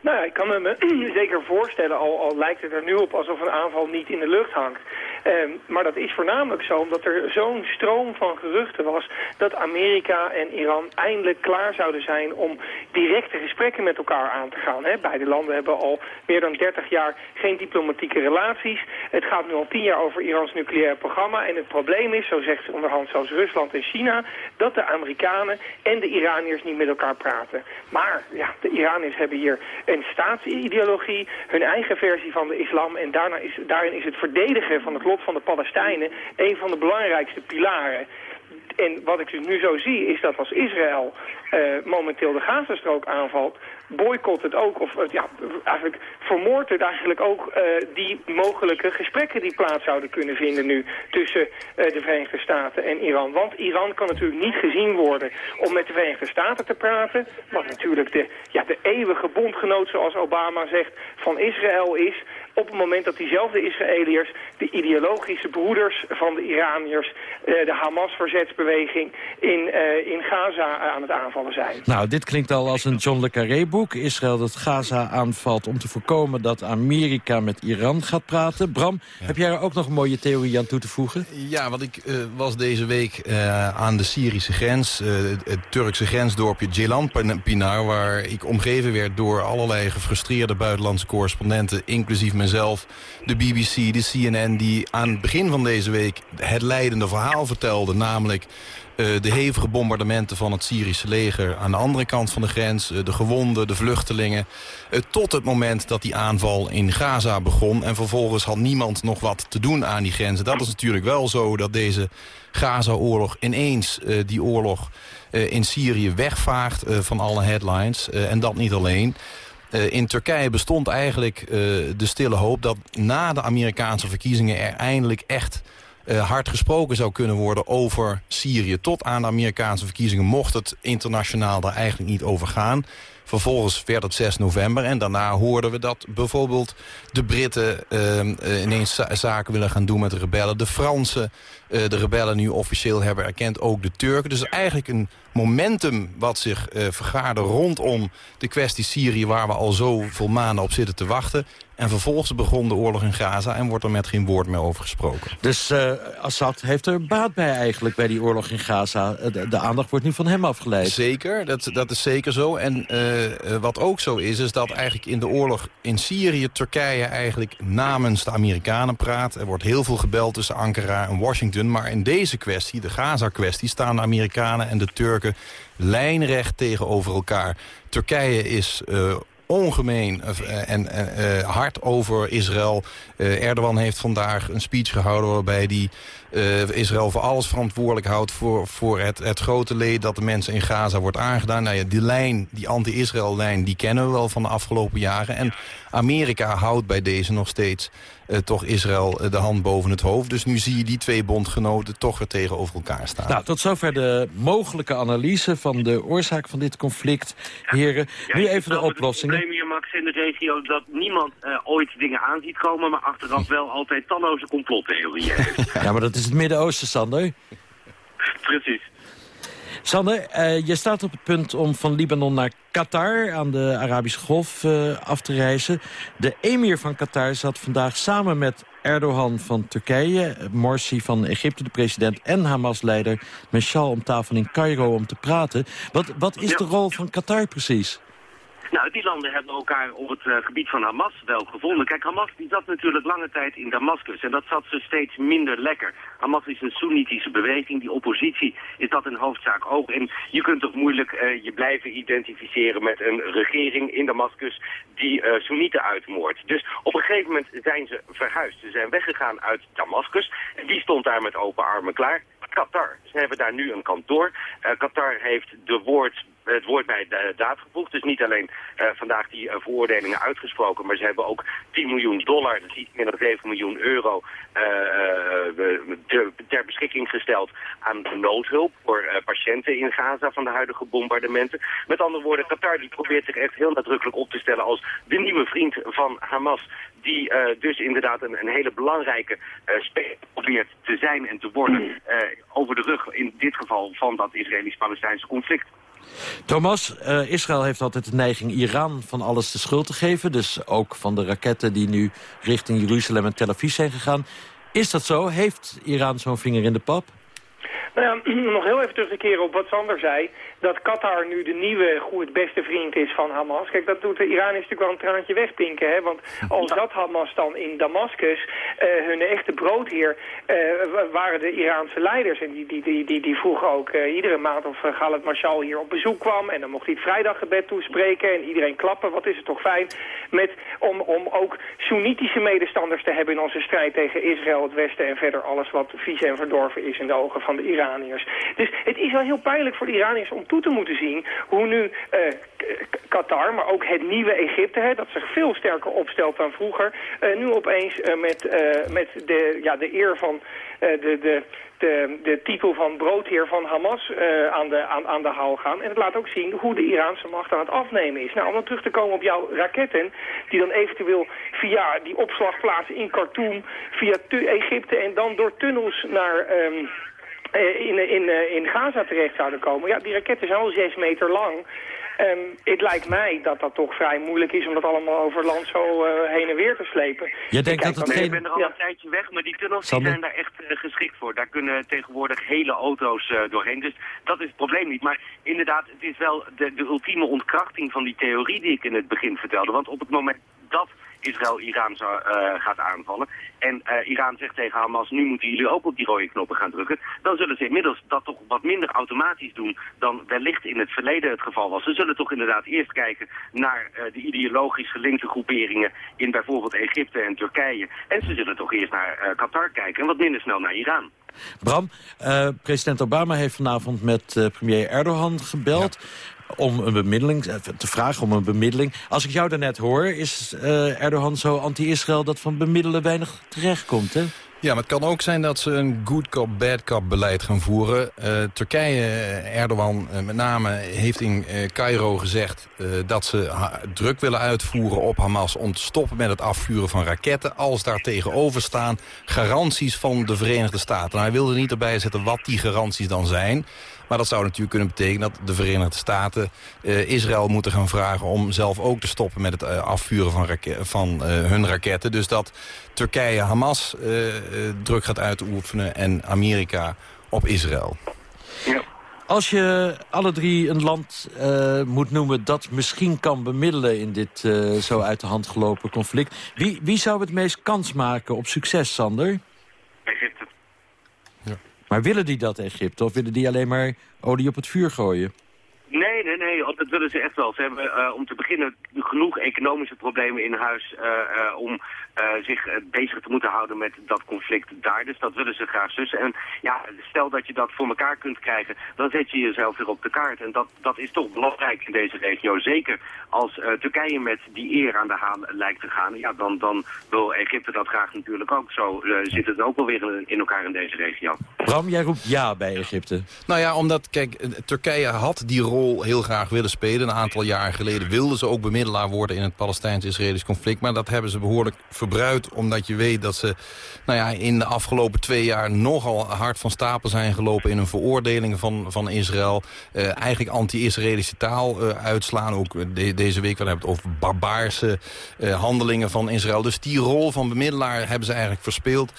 Nou ja, ik kan me zeker voorstellen, al, al lijkt het er nu op alsof een aanval niet in de lucht hangt. Ehm, maar dat is voornamelijk zo omdat er zo'n stroom van geruchten was... dat Amerika en Iran eindelijk klaar zouden zijn om directe gesprekken met elkaar aan te gaan. Hè. Beide landen hebben al meer dan 30 jaar geen diplomatieke relaties. Het gaat nu al 10 jaar over Irans nucleaire programma. En het probleem is, zo zegt onderhand zelfs Rusland en China... dat de Amerikanen en de Iraniërs niet met elkaar praten. Maar ja, de Iraniërs hebben hier een staatsideologie, hun eigen versie van de islam... en daarna is, daarin is het verdedigen van het lot van de Palestijnen een van de belangrijkste pilaren. En wat ik dus nu zo zie is dat als Israël uh, momenteel de Gazastrook aanvalt, boycott het ook, of uh, ja, eigenlijk vermoordt het eigenlijk ook uh, die mogelijke gesprekken die plaats zouden kunnen vinden nu tussen de Verenigde Staten en Iran. Want Iran kan natuurlijk niet gezien worden om met de Verenigde Staten te praten, wat natuurlijk de, ja, de eeuwige bondgenoot, zoals Obama zegt, van Israël is op het moment dat diezelfde Israëliërs de ideologische broeders van de Iraniërs, de Hamas-verzetsbeweging in, in Gaza aan het aanvallen zijn. Nou, dit klinkt al als een John le Carré-boek. Israël dat Gaza aanvalt om te voorkomen dat Amerika met Iran gaat praten. Bram, heb jij er ook nog een mooie theorie aan toe te voegen? Ja, want ik uh, was deze week uh, aan de Syrische grens, uh, het Turkse grensdorpje Ceylanpınar... waar ik omgeven werd door allerlei gefrustreerde buitenlandse correspondenten... inclusief mezelf, de BBC, de CNN... die aan het begin van deze week het leidende verhaal vertelden... namelijk uh, de hevige bombardementen van het Syrische leger aan de andere kant van de grens. Uh, de gewonden, de vluchtelingen. Uh, tot het moment dat die aanval in Gaza begon. En vervolgens had niemand nog wat te doen aan die grenzen. Dat is natuurlijk wel zo dat deze Gaza-oorlog ineens die oorlog in Syrië wegvaagt van alle headlines. en dat niet alleen. Uh, in Turkije bestond eigenlijk uh, de stille hoop dat na de Amerikaanse verkiezingen er eindelijk echt uh, hard gesproken zou kunnen worden over Syrië. Tot aan de Amerikaanse verkiezingen mocht het internationaal daar eigenlijk niet over gaan. Vervolgens werd het 6 november en daarna hoorden we dat bijvoorbeeld de Britten uh, ineens za zaken willen gaan doen met de rebellen. De Fransen de rebellen nu officieel hebben erkend, ook de Turken. Dus eigenlijk een momentum wat zich uh, vergaarde rondom de kwestie Syrië... waar we al zoveel maanden op zitten te wachten. En vervolgens begon de oorlog in Gaza en wordt er met geen woord meer over gesproken. Dus uh, Assad heeft er baat bij eigenlijk bij die oorlog in Gaza. De, de aandacht wordt nu van hem afgeleid. Zeker, dat, dat is zeker zo. En uh, wat ook zo is, is dat eigenlijk in de oorlog in Syrië... Turkije eigenlijk namens de Amerikanen praat. Er wordt heel veel gebeld tussen Ankara en Washington. Maar in deze kwestie, de Gaza-kwestie, staan de Amerikanen en de Turken lijnrecht tegenover elkaar. Turkije is uh, ongemeen uh, en uh, hard over Israël. Erdogan heeft vandaag een speech gehouden waarbij hij Israël voor alles verantwoordelijk houdt... voor, voor het, het grote leed dat de mensen in Gaza wordt aangedaan. Nou ja, die lijn, die anti-Israël-lijn, die kennen we wel van de afgelopen jaren. En Amerika houdt bij deze nog steeds uh, toch Israël uh, de hand boven het hoofd. Dus nu zie je die twee bondgenoten toch weer tegenover elkaar staan. Nou, tot zover de mogelijke analyse van de oorzaak van dit conflict. Heren, ja, nu even de oplossingen. Het probleem hier, Max, in de regio dat niemand uh, ooit dingen aan ziet komen... maar achteraf wel altijd talloze complottheorieën heeft. ja, maar dat is het Midden-Oosten, Sander. Precies. Sander, uh, je staat op het punt om van Libanon naar Qatar aan de Arabische Golf uh, af te reizen. De emir van Qatar zat vandaag samen met Erdogan van Turkije, Morsi van Egypte, de president... en Hamas-leider Meshal om tafel in Cairo om te praten. Wat, wat is Ja. de rol van Qatar precies? Nou, die landen hebben elkaar op het eh, gebied van Hamas wel gevonden. Kijk, Hamas die zat natuurlijk lange tijd in Damascus en dat zat ze steeds minder lekker. Hamas is een Soenitische beweging, die oppositie is dat in hoofdzaak ook. En je kunt toch moeilijk eh, je blijven identificeren met een regering in Damascus die eh Soenieten uitmoordt. Dus op een gegeven moment zijn ze verhuisd. Ze zijn weggegaan uit Damascus en die stond daar met open armen klaar. Qatar. Ze hebben daar nu een kantoor. Eh, Qatar heeft woord het woord bij de daad gevoegd. Dus niet alleen vandaag die veroordelingen uitgesproken, maar ze hebben ook 10 miljoen dollar, dat is iets meer dan 7 miljoen euro, ter beschikking gesteld aan noodhulp voor patiënten in Gaza van de huidige bombardementen. Met andere woorden, Qatar die probeert zich echt heel nadrukkelijk op te stellen als de nieuwe vriend van Hamas die dus inderdaad een, een hele belangrijke uh, speler probeert te zijn en te worden uh, over de rug in dit geval van dat Israëlisch-Palestijnse conflict. Thomas, uh, Israël heeft altijd de neiging Iran van alles de schuld te geven. Dus ook van de raketten die nu richting Jeruzalem en Tel Aviv zijn gegaan. Is dat zo? Heeft Iran zo'n vinger in de pap? Nou ja, nog heel even terug te keren op wat Sander zei. Dat Qatar nu de nieuwe, goed, beste vriend is van Hamas. Kijk, dat doet de Iraniërs natuurlijk wel een traantje wegpinken. Hè? Want al zat Hamas dan in Damascus, uh, hun echte broodheer uh, waren de Iraanse leiders. En die, die, die, die, die vroegen ook uh, iedere maand of Khaled Marshal hier op bezoek kwam. En dan mocht hij het vrijdaggebed toespreken. En iedereen klappen, wat is het toch fijn. Met, om, om ook Soenitische medestanders te hebben in onze strijd tegen Israël, het Westen en verder alles wat vies en verdorven is in de ogen van de. Iraniërs. Dus het is wel heel pijnlijk voor de Iraniërs om toe te moeten zien hoe nu uh, Qatar, maar ook het nieuwe Egypte, hè, dat zich veel sterker opstelt dan vroeger, uh, nu opeens uh, met, met de, ja, de eer van de, de, de, de titel van broodheer van Hamas aan, de, aan, aan de haal gaan. En het laat ook zien hoe de Iraanse macht aan het afnemen is. Nou, om dan terug te komen op jouw raketten, die dan eventueel via die opslagplaats in Khartoum, via Egypte en dan door tunnels naar... Um, in, in, in Gaza terecht zouden komen. Ja, die raketten zijn al zes meter lang. Um, het lijkt mij dat dat toch vrij moeilijk is om dat allemaal over land zo uh, heen en weer te slepen. Jij denkt dat het geen... Ik ben er al een tijdje weg, maar die tunnels die zijn daar echt uh, geschikt voor. Daar kunnen tegenwoordig hele auto's uh, doorheen. Dus dat is het probleem niet. Maar inderdaad, het is wel de, de ultieme ontkrachting van die theorie die ik in het begin vertelde. Want op het moment dat Israël Iran zou, uh, gaat aanvallen. En uh, Iran zegt tegen Hamas, nu moeten jullie ook op die rode knoppen gaan drukken. Dan zullen ze inmiddels dat toch wat minder automatisch doen dan wellicht in het verleden het geval was. Ze zullen toch inderdaad eerst kijken naar uh, de ideologisch gelinkte groeperingen in bijvoorbeeld Egypte en Turkije. En ze zullen toch eerst naar Qatar kijken en wat minder snel naar Iran. Bram, president Obama heeft vanavond met premier Erdogan gebeld. Ja om een bemiddeling, te vragen om een bemiddeling. Als ik jou daarnet hoor, is uh, Erdogan zo anti-Israël... dat van bemiddelen weinig terechtkomt, hè? Ja, maar het kan ook zijn dat ze een good cop, bad cop beleid gaan voeren. Uh, Turkije, Erdogan met name, heeft in uh, Cairo gezegd... dat ze druk willen uitvoeren op Hamas om te stoppen met het afvuren van raketten... als daar tegenover staan garanties van de Verenigde Staten. Nou, hij wilde niet erbij zetten wat die garanties dan zijn... Maar dat zou natuurlijk kunnen betekenen dat de Verenigde Staten uh, Israël moeten gaan vragen... om zelf ook te stoppen met het uh, afvuren van, van uh, hun raketten. Dus dat Turkije Hamas druk gaat uitoefenen en Amerika op Israël. Ja. Als je alle drie een land uh, moet noemen dat misschien kan bemiddelen... in dit uh, zo uit de hand gelopen conflict... Wie, wie zou het meest kans maken op succes, Sander? Maar willen die dat, Egypte? Of willen die alleen maar olie op het vuur gooien? Nee, nee, nee, dat willen ze echt wel. Ze hebben uh, om te beginnen genoeg economische problemen in huis uh, uh, om zich bezig te moeten houden met dat conflict daar. Dus dat willen ze graag sussen. En ja, stel dat je dat voor elkaar kunt krijgen, dan zet je jezelf weer op de kaart. En dat, dat is toch belangrijk in deze regio. Zeker als Turkije met die eer aan de haan lijkt te gaan, ja, dan, dan wil Egypte dat graag natuurlijk ook. Zo zit het ook wel weer in, in elkaar in deze regio. Bram, jij roept ja bij Egypte. Nou ja, omdat, kijk, Turkije had die rol heel graag willen spelen. Een aantal jaar geleden wilden ze ook bemiddelaar worden in het Palestijns-Israëlisch conflict. Maar dat hebben ze behoorlijk Omdat je weet dat ze nou ja, in de afgelopen twee jaar nogal hard van stapel zijn gelopen in hun veroordelingen van, van Israël. Uh, eigenlijk anti-Israëlische taal uh, uitslaan. Ook de, deze week we hebben het over barbaarse handelingen van Israël. Dus die rol van bemiddelaar hebben ze eigenlijk verspeeld.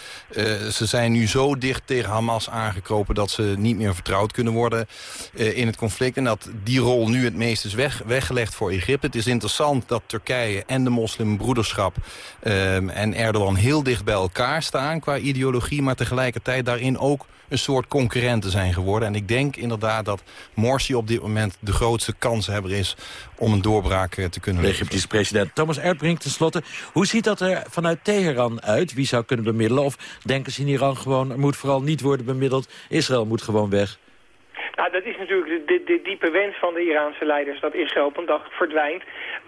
ze zijn nu zo dicht tegen Hamas aangekropen dat ze niet meer vertrouwd kunnen worden in het conflict. En dat die rol nu het meest is weg, weggelegd voor Egypte. Het is interessant dat Turkije en de moslimbroederschap um, en Erdogan heel dicht bij elkaar staan qua ideologie... maar tegelijkertijd daarin ook een soort concurrenten zijn geworden. En ik denk inderdaad dat Morsi op dit moment de grootste kanshebber is... om een doorbraak eh, te kunnen Egyptische president Thomas Erdbrink tenslotte. Hoe ziet dat er vanuit Teheran uit? Wie zou kunnen bemiddelen? Of denken ze in Iran gewoon... er moet vooral niet worden bemiddeld, Israël moet gewoon weg? Nou, dat is natuurlijk de, de, de, diepe wens van de Iraanse leiders dat Israël op een dag verdwijnt.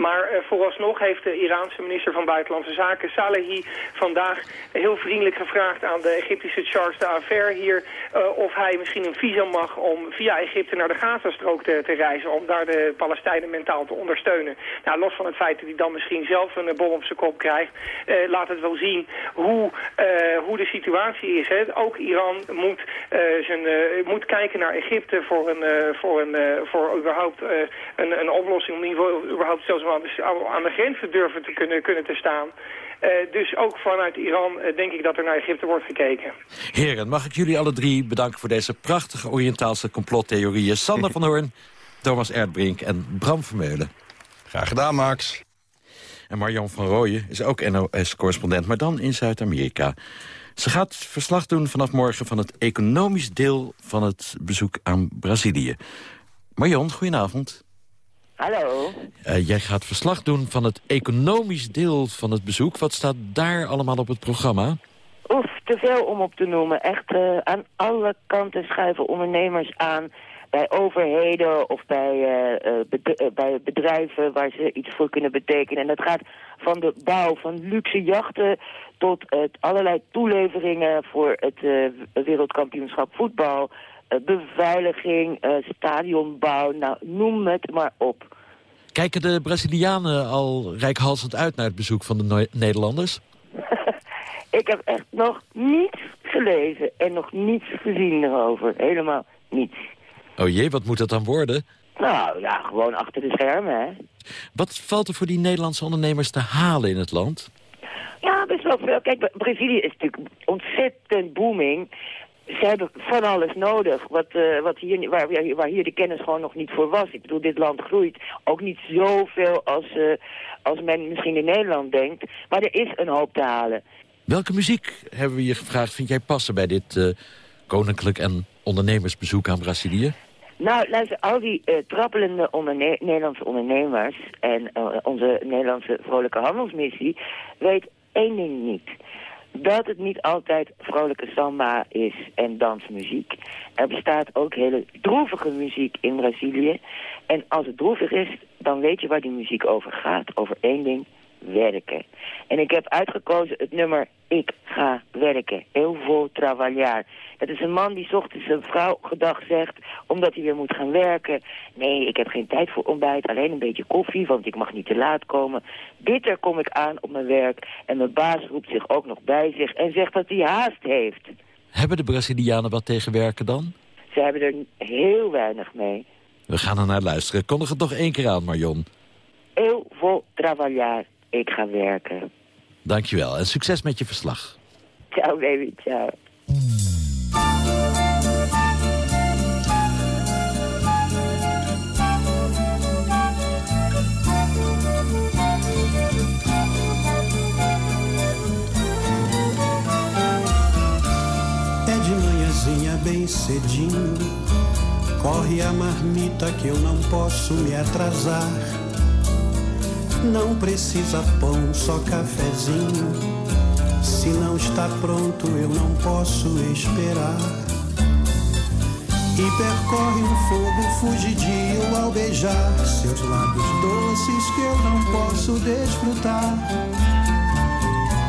Maar uh, vooralsnog heeft de Iraanse minister van Buitenlandse Zaken, Salehi, vandaag heel vriendelijk gevraagd aan de Egyptische Charles de Affair hier uh, of hij misschien een visum mag om via Egypte naar de Gazastrook te, te reizen, om daar de Palestijnen mentaal te ondersteunen. Nou, los van het feit dat hij dan misschien zelf een bom op zijn kop krijgt, uh, laat het wel zien hoe, hoe de situatie is. Hè. Ook Iran moet, zijn, moet kijken naar Egypte voor, een, voor, een, voor überhaupt een, een oplossing om überhaupt zelfs aan de, aan de grens te durven te kunnen, kunnen te staan. dus ook vanuit Iran denk ik dat er naar Egypte wordt gekeken. Heren, mag ik jullie alle drie bedanken voor deze prachtige Oriëntaalse complottheorieën. Sander van Hoorn, Thomas Erdbrink en Bram Vermeulen. Graag gedaan, Max. En Marjan van Rooyen is ook NOS-correspondent, maar dan in Zuid-Amerika. Ze gaat verslag doen vanaf morgen van het economisch deel van het bezoek aan Brazilië. Marjon, goedenavond. Hallo. Uh, jij gaat verslag doen van het economisch deel van het bezoek. Wat staat daar allemaal op het programma? Oef, te veel om op te noemen. Echt uh, aan alle kanten schuiven ondernemers aan bij overheden of bij, uh, bed bij bedrijven waar ze iets voor kunnen betekenen. En dat gaat van de bouw van luxe jachten tot allerlei toeleveringen voor het uh, wereldkampioenschap voetbal, beveiliging, stadionbouw, nou noem het maar op. Kijken de Brazilianen al rijkhalsend uit naar het bezoek van de Nederlanders? Ik heb echt nog niets gelezen en nog niets gezien erover. Helemaal niets. Oh jee, wat moet dat dan worden? Nou ja, gewoon achter de schermen, hè. Wat valt er voor die Nederlandse ondernemers te halen in het land? Ja, best wel veel. Kijk, Brazilië is natuurlijk ontzettend booming. Ze hebben van alles nodig, wat, uh, wat hier, waar, waar hier de kennis gewoon nog niet voor was. Ik bedoel, dit land groeit ook niet zoveel als, uh, als men misschien in Nederland denkt. Maar er is een hoop te halen. Welke muziek, hebben we je gevraagd, vind jij passen bij dit uh, koninklijk en ondernemersbezoek aan Brazilië? Nou, luister, al die uh, trappelende onderne Nederlandse ondernemers... en uh, onze Nederlandse vrolijke handelsmissie... weet één ding niet. Dat het niet altijd vrolijke samba is en dansmuziek. Er bestaat ook hele droevige muziek in Brazilië. En als het droevig is, dan weet je waar die muziek over gaat. Over één ding, werken. En ik heb uitgekozen het nummer Ik ga werken. Eu vou trabalhar. Dat is een man die ochtends zijn vrouw gedag zegt, omdat hij weer moet gaan werken. Nee, ik heb geen tijd voor ontbijt, alleen een beetje koffie, want ik mag niet te laat komen. Bitter kom ik aan op mijn werk en mijn baas roept zich ook nog bij zich en zegt dat hij haast heeft. Hebben de Brazilianen wat tegen werken dan? Ze hebben er heel weinig mee. We gaan er naar luisteren. Kondig het nog één keer aan, Marion. Eu vou trabalhar. Ik ga werken. Dankjewel en succes met je verslag. Ciao baby, ciao. É de manhãzinha bem cedinho Corre a marmita que eu não posso me atrasar não precisa pão, só cafezinho. Se não está pronto, eu não posso esperar. E percorre um fogo fugidio ao beijar seus lábios doces que eu não posso desfrutar.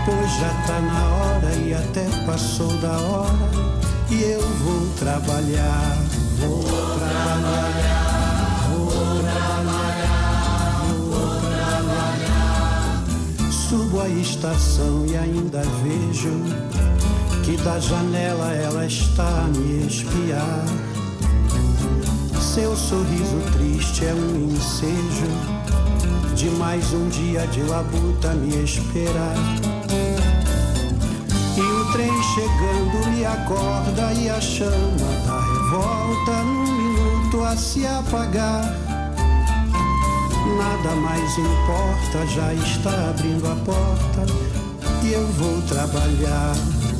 Pois já tá na hora e até passou da hora. E eu vou trabalhar, vou trabalhar, Subo a estação e ainda vejo que da janela ela está a me espiar. Seu sorriso triste é um ensejo de mais um dia de labuta me esperar. E o trem chegando me acorda e a chama da revolta num minuto a se apagar. Nada mais importa, já está abrindo a porta e eu vou trabalhar.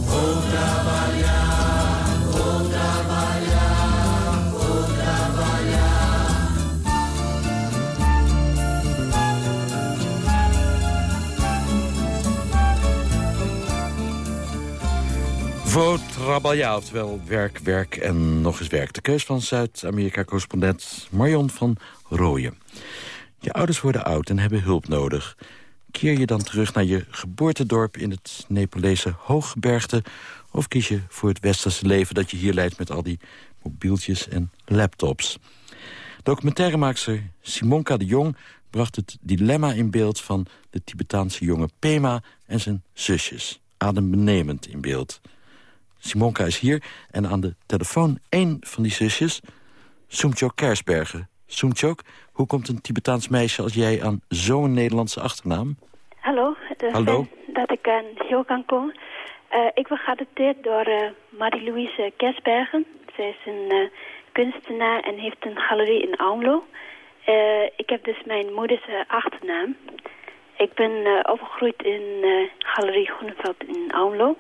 Vou trabalhar, vou trabalhar, vou trabalhar. Votrabalja, oftewel werk, werk en nog eens werk. De keus van Zuid-Amerika-correspondent Marion van Rooyen. Je ouders worden oud en hebben hulp nodig. Keer je dan terug naar je geboortedorp in het Nepalese Hooggebergte... of kies je voor het westerse leven dat je hier leidt met al die mobieltjes en laptops? Documentairemaakster Simonka de Jong bracht het dilemma in beeld... van de Tibetaanse jongen Pema en zijn zusjes. Adembenemend in beeld. Simonka is hier en aan de telefoon één van die zusjes... Soemchok Kersbergen. Soemchok, hoe komt een Tibetaans meisje als jij aan zo'n Nederlandse achternaam? Hallo, dus Hallo. dat ik aan jou kan komen. Eh, ik ben geadopteerd door eh, Marie-Louise Kersbergen. Zij is een eh, kunstenaar en heeft een galerie in Almelo. Eh, ik heb dus mijn moeders eh, achternaam. Ik ben eh, opgegroeid in eh, Galerie Groeneveld in Almelo.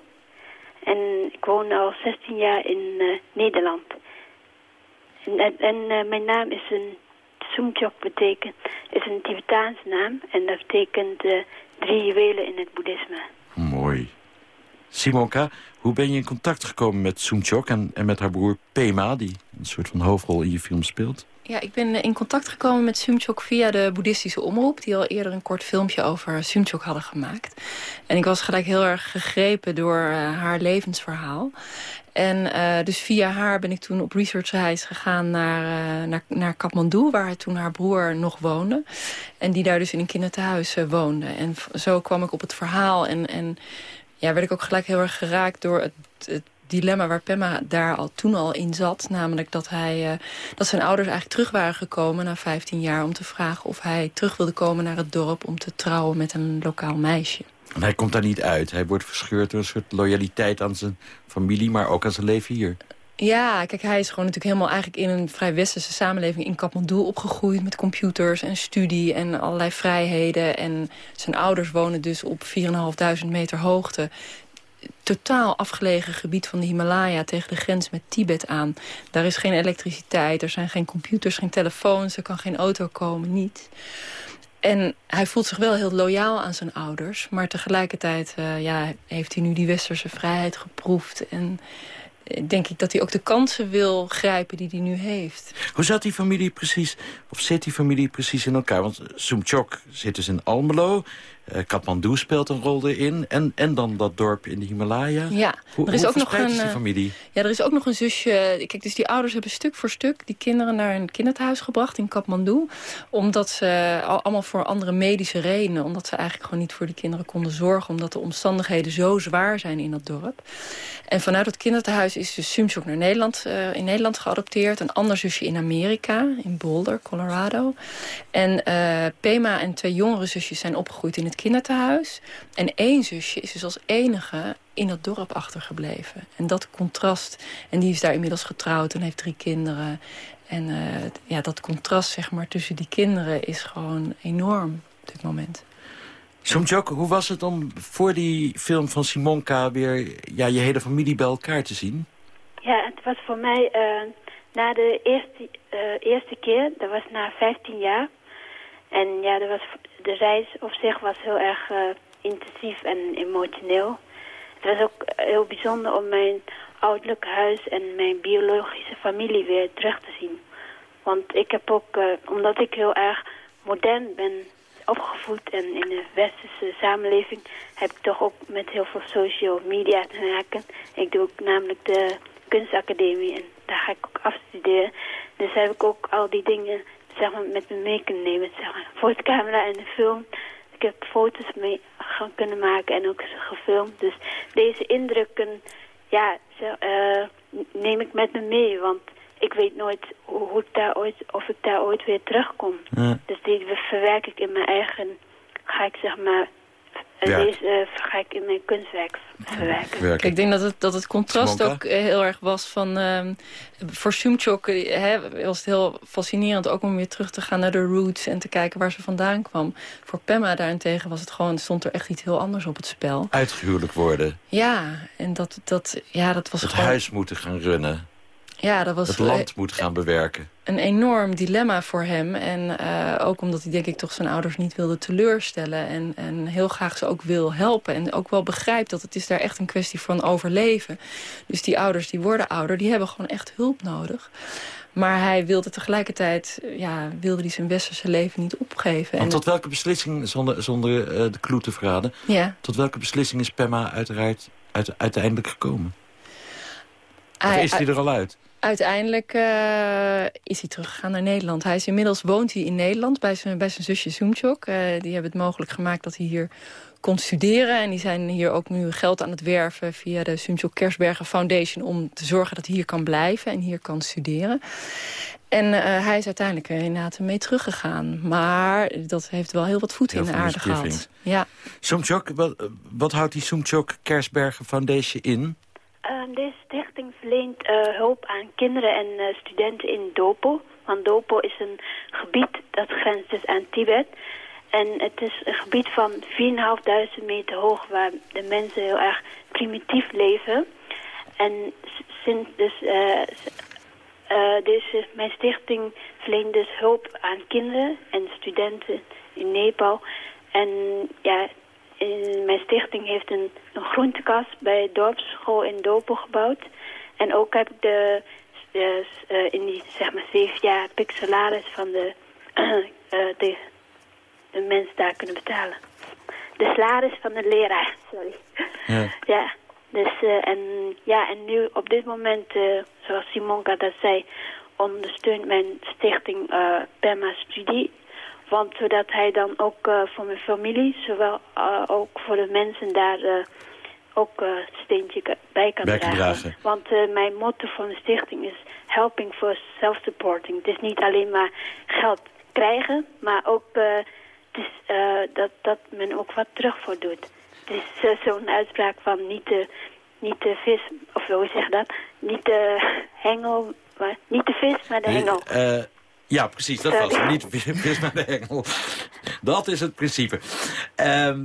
En ik woon al 16 jaar in eh, Nederland. En, en, eh, mijn naam is een Sumchok betekent, is een Tibetaanse naam. En dat betekent eh, drie juwelen in het boeddhisme. Mooi. Simonka, hoe ben je in contact gekomen met Soemchok en, en met haar broer Pema... die een soort van hoofdrol in je film speelt? Ja, ik ben eh, in contact gekomen met Sumchok via de boeddhistische omroep... die al eerder een kort filmpje over Sumchok hadden gemaakt. En ik was gelijk heel erg gegrepen door haar levensverhaal. En eh, dus via haar ben ik toen op researchreis gegaan naar, eh, naar, naar Kathmandu... waar toen haar broer nog woonde. En die daar dus in een kinderthuis eh, woonde. En zo kwam ik op het verhaal en... en ja, werd ik ook gelijk heel erg geraakt door het, het dilemma waar Pemma daar al toen al in zat. Namelijk dat, hij, dat zijn ouders eigenlijk terug waren gekomen na 15 jaar... om te vragen of hij terug wilde komen naar het dorp om te trouwen met een lokaal meisje. En hij komt daar niet uit. Hij wordt verscheurd door een soort loyaliteit aan zijn familie... maar ook aan zijn leven hier. Ja, kijk, hij is gewoon natuurlijk helemaal eigenlijk in een vrij westerse samenleving in Kathmandu opgegroeid met computers en studie en allerlei vrijheden. En zijn ouders wonen dus op 4.500 meter hoogte. Totaal afgelegen gebied van de Himalaya tegen de grens met Tibet aan. Daar is geen elektriciteit, er zijn geen computers, geen telefoons, er kan geen auto komen, niet. En hij voelt zich wel heel loyaal aan zijn ouders. Maar tegelijkertijd eh, ja, heeft hij nu die westerse vrijheid geproefd. En eh, denk ik dat hij ook de kansen wil grijpen die hij nu heeft. Hoe zat die familie precies, of zit die familie precies in elkaar? Want Soemchok zit dus in Almelo. Eh Kathmandu speelt een rol erin. En, en dan dat dorp in de Himalaya. Ja, hoe, er is ook nog een, eh, familie? Ja, er is ook nog een zusje. Kijk, dus die ouders hebben stuk voor stuk die kinderen naar een kinderthuis gebracht in Kathmandu. Omdat ze al- allemaal voor andere medische redenen. Omdat ze eigenlijk gewoon niet voor die kinderen konden zorgen. Omdat de omstandigheden zo zwaar zijn in dat dorp. En vanuit het kinderthuis is dus Sumchok naar Nederland, eh, in Nederland geadopteerd. Een ander zusje in Amerika, in Boulder, Colorado. En Pema en twee jongere zusjes zijn opgegroeid in het kinderthuis. En één zusje is dus als enige in dat dorp achtergebleven. En dat contrast, en die is daar inmiddels getrouwd en heeft drie kinderen. En eh, ja, dat contrast zeg maar, tussen die kinderen is gewoon enorm op dit moment. Soemchok, hoe was het om voor die film van Simonka... weer ja, je hele familie bij elkaar te zien? Ja, het was voor mij eh, na de eerste, eh, eerste keer, dat was na 15 jaar. En ja, dat was, de reis op zich was heel erg eh, intensief en emotioneel. Het was ook heel bijzonder om mijn ouderlijk huis en mijn biologische familie weer terug te zien. Want ik heb ook, eh, omdat ik heel erg modern ben opgevoed en in de westerse samenleving heb ik toch ook met heel veel social media te maken. Ik doe ook namelijk de kunstacademie en daar ga ik ook afstuderen. Dus heb ik ook al die dingen zeg maar, met me mee kunnen nemen, zeg maar, voor de camera en de film. Ik heb foto's mee gaan kunnen maken en ook gefilmd. Dus deze indrukken, ja, ze, eh, neem ik met me mee, want ik weet nooit hoe, hoe ik daar ooit, of ik daar ooit weer terugkom. Ja. Dus die verwerk ik in mijn eigen, ga ik zeg maar, eh, Werk. deze eh, ga ik in mijn kunstwerk verwerken. Kijk, ik denk dat het, dat het contrast ook eh, heel erg was van... ehm, voor Sumchok eh, hè, was het heel fascinerend ook om weer terug te gaan naar de roots... en te kijken waar ze vandaan kwam. Voor Pemma daarentegen was het gewoon, stond er echt iets heel anders op het spel. Uitgehuwelijk worden. Ja, en dat, dat, ja, dat was Het gewoon... huis moeten gaan runnen. Ja, dat was het land moet gaan bewerken. een enorm dilemma voor hem. En eh, ook omdat hij denk ik toch zijn ouders niet wilde teleurstellen. En, en heel graag ze ook wil helpen. En ook wel begrijpt dat het is daar echt een kwestie van overleven. Dus die ouders die worden ouder, die hebben gewoon echt hulp nodig. Maar hij wilde tegelijkertijd, ja, wilde hij zijn westerse leven niet opgeven. Want En tot welke beslissing, zonder, zonder eh, de clue te verraden... Ja. tot welke beslissing is Pemma uiteraard uit, uiteindelijk gekomen? Of is hij er al uit? Uiteindelijk eh, is hij teruggegaan naar Nederland. Hij is inmiddels woont hij in Nederland bij zijn, bij zijn zusje Zoemchok. Eh, die hebben het mogelijk gemaakt dat hij hier kon studeren. En die zijn hier ook nu geld aan het werven via de Zoemchok Kersbergen Foundation... om te zorgen dat hij hier kan blijven en hier kan studeren. En eh, hij is uiteindelijk er inderdaad mee teruggegaan. Maar dat heeft wel heel wat voeten Heel in de aarde gehad. Ja. Soemchok, wat, wat houdt die Soemchok Kersbergen Foundation in? Ehm, deze stichting verleent eh, hulp aan kinderen en eh, studenten in Dopo. Want Dopo is een gebied dat grenst dus aan Tibet. En het is een gebied van 4.500 meter hoog waar de mensen heel erg primitief leven. En sinds dus, eh, deze, mijn stichting verleent dus hulp aan kinderen en studenten in Nepal. En ja, in mijn stichting heeft een, een groentekast bij de dorpsschool in Dopo gebouwd. En ook heb ik de, de, eh, in die zeg maar zeven jaar heb ik salaris van de, eh, de, de mensen daar kunnen betalen. De salaris van de leraar, sorry. Ja. Ja, dus eh, en ja, en nu op dit moment, zoals Simonka dat zei, ondersteunt mijn stichting Pema Studie. Want zodat hij dan ook eh, voor mijn familie, zowel eh, ook voor de mensen daar eh, ook een steentje bij kan Bij kan dragen. dragen. Want mijn motto van de stichting is helping for self-supporting. Het is niet alleen maar geld krijgen, maar ook het is, dat, dat men ook wat terug voor doet. Het is zo'n uitspraak van niet de, niet de vis, of hoe zeg je dat? Niet de hengel, maar, niet de vis, maar de hengel. Eh, ja, precies, dat was Sorry. het. Niet vis maar de hengel. Dat is het principe. Ehm,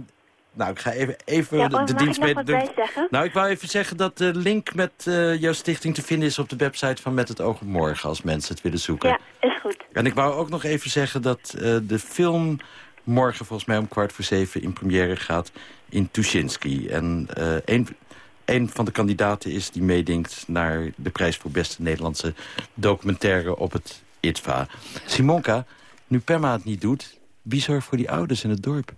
nou, ik ga even, even Ja, de, de mag dienst ik nog bij zeggen? Nou, ik wou even zeggen dat de link met eh, jouw stichting te vinden is op de website van Met het Oog op Morgen, als mensen het willen zoeken. Ja, is goed. En ik wou ook nog even zeggen dat eh, de film morgen volgens mij om kwart voor zeven in première gaat in Tuschinski. En eh, een, een van de kandidaten is die meedingt naar de prijs voor beste Nederlandse documentaire op het ITVA. Simonka, nu Pemma het niet doet, wie zorgt voor die ouders in het dorp?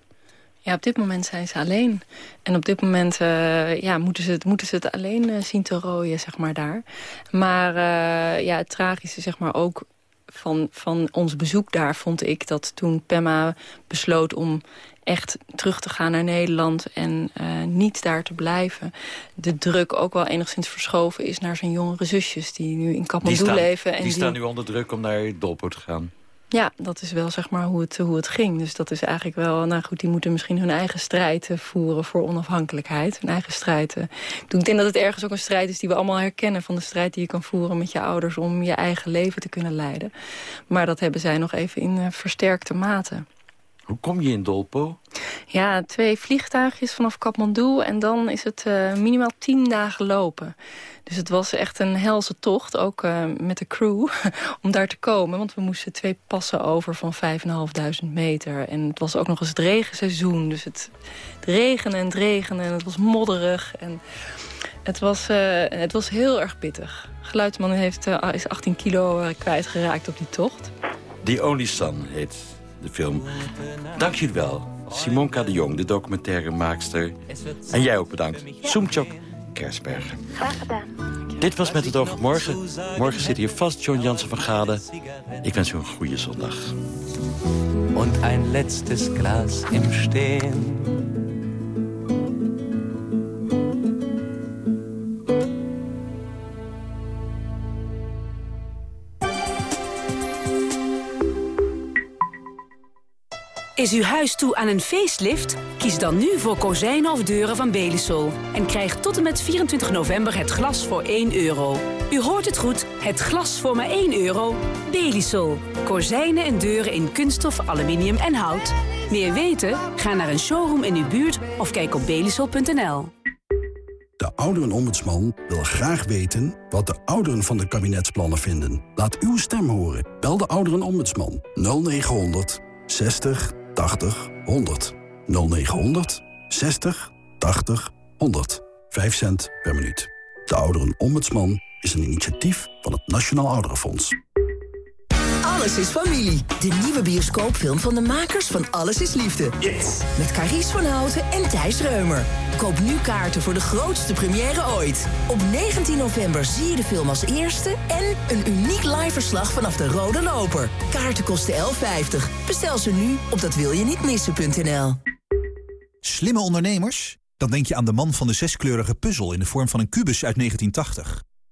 Ja, op dit moment zijn ze alleen. En op dit moment eh, ja, moeten, ze het, moeten ze het alleen eh, zien te rooien, zeg maar, daar. Maar eh, ja, het tragische, zeg maar, ook van, van ons bezoek daar... vond ik dat toen Pemma besloot om echt terug te gaan naar Nederland... en eh, niet daar te blijven... de druk ook wel enigszins verschoven is naar zijn jongere zusjes... die nu in Die Kathmandu leven. En die staan nu onder druk om naar Dolpo te gaan. ja, dat is wel zeg maar hoe het, hoe het ging. Dus dat is eigenlijk wel, nou goed, die moeten misschien hun eigen strijd voeren voor onafhankelijkheid. Hun eigen strijd. Ik denk dat het ergens ook een strijd is die we allemaal herkennen. Van de strijd die je kan voeren met je ouders om je eigen leven te kunnen leiden. Maar dat hebben zij nog even in eh, versterkte mate. Hoe kom je in Dolpo? Ja, twee vliegtuigjes vanaf Kathmandu en dan is het eh, minimaal tien dagen lopen. Dus het was echt een helse tocht, ook eh, met de crew, om daar te komen. Want we moesten twee passen over van 5.500 meter. En het was ook nog eens het regenseizoen. Dus het, het regende en het regende en het was modderig. En het was, eh, het was heel erg pittig. Geluidsman heeft, is 18 kilo kwijtgeraakt op die tocht. The Only Son heet de film. Dank jullie wel. Simonka de Jong, de documentairemaakster. En jij ook bedankt. Soemchok Kersbergen. Graag gedaan. Dit was Met het Oog op Morgen. Morgen zit hier vast John Jansen van Gade. Ik wens u een goede zondag. und ein letztes Glas im Stehen. Is uw huis toe aan een facelift? Kies dan nu voor kozijnen of deuren van Belisol. En krijg tot en met 24 november het glas voor 1 euro. U hoort het goed, het glas voor maar 1 euro. Belisol. Kozijnen en deuren in kunststof, aluminium en hout. Meer weten? Ga naar een showroom in uw buurt of kijk op belisol.nl. De ouderenombudsman wil graag weten wat de ouderen van de kabinetsplannen vinden. Laat uw stem horen. Bel de ouderenombudsman 0900 60 80 100. 0900 60 80 100. 5 cent per minuut. De ouderenombudsman is een initiatief van het Nationaal Ouderenfonds. Alles is familie. De nieuwe bioscoopfilm van de makers van Alles is Liefde. Yes! Met Carice van Houten en Thijs Reumer. Koop nu kaarten voor de grootste première ooit. Op 19 november zie je de film als eerste... en een uniek live verslag vanaf de Rode Loper. Kaarten kosten 11,50. Bestel ze nu op datwilje-niet-missen.nl. Slimme ondernemers? Dan denk je aan de man van de zeskleurige puzzel... in de vorm van een kubus uit 1980.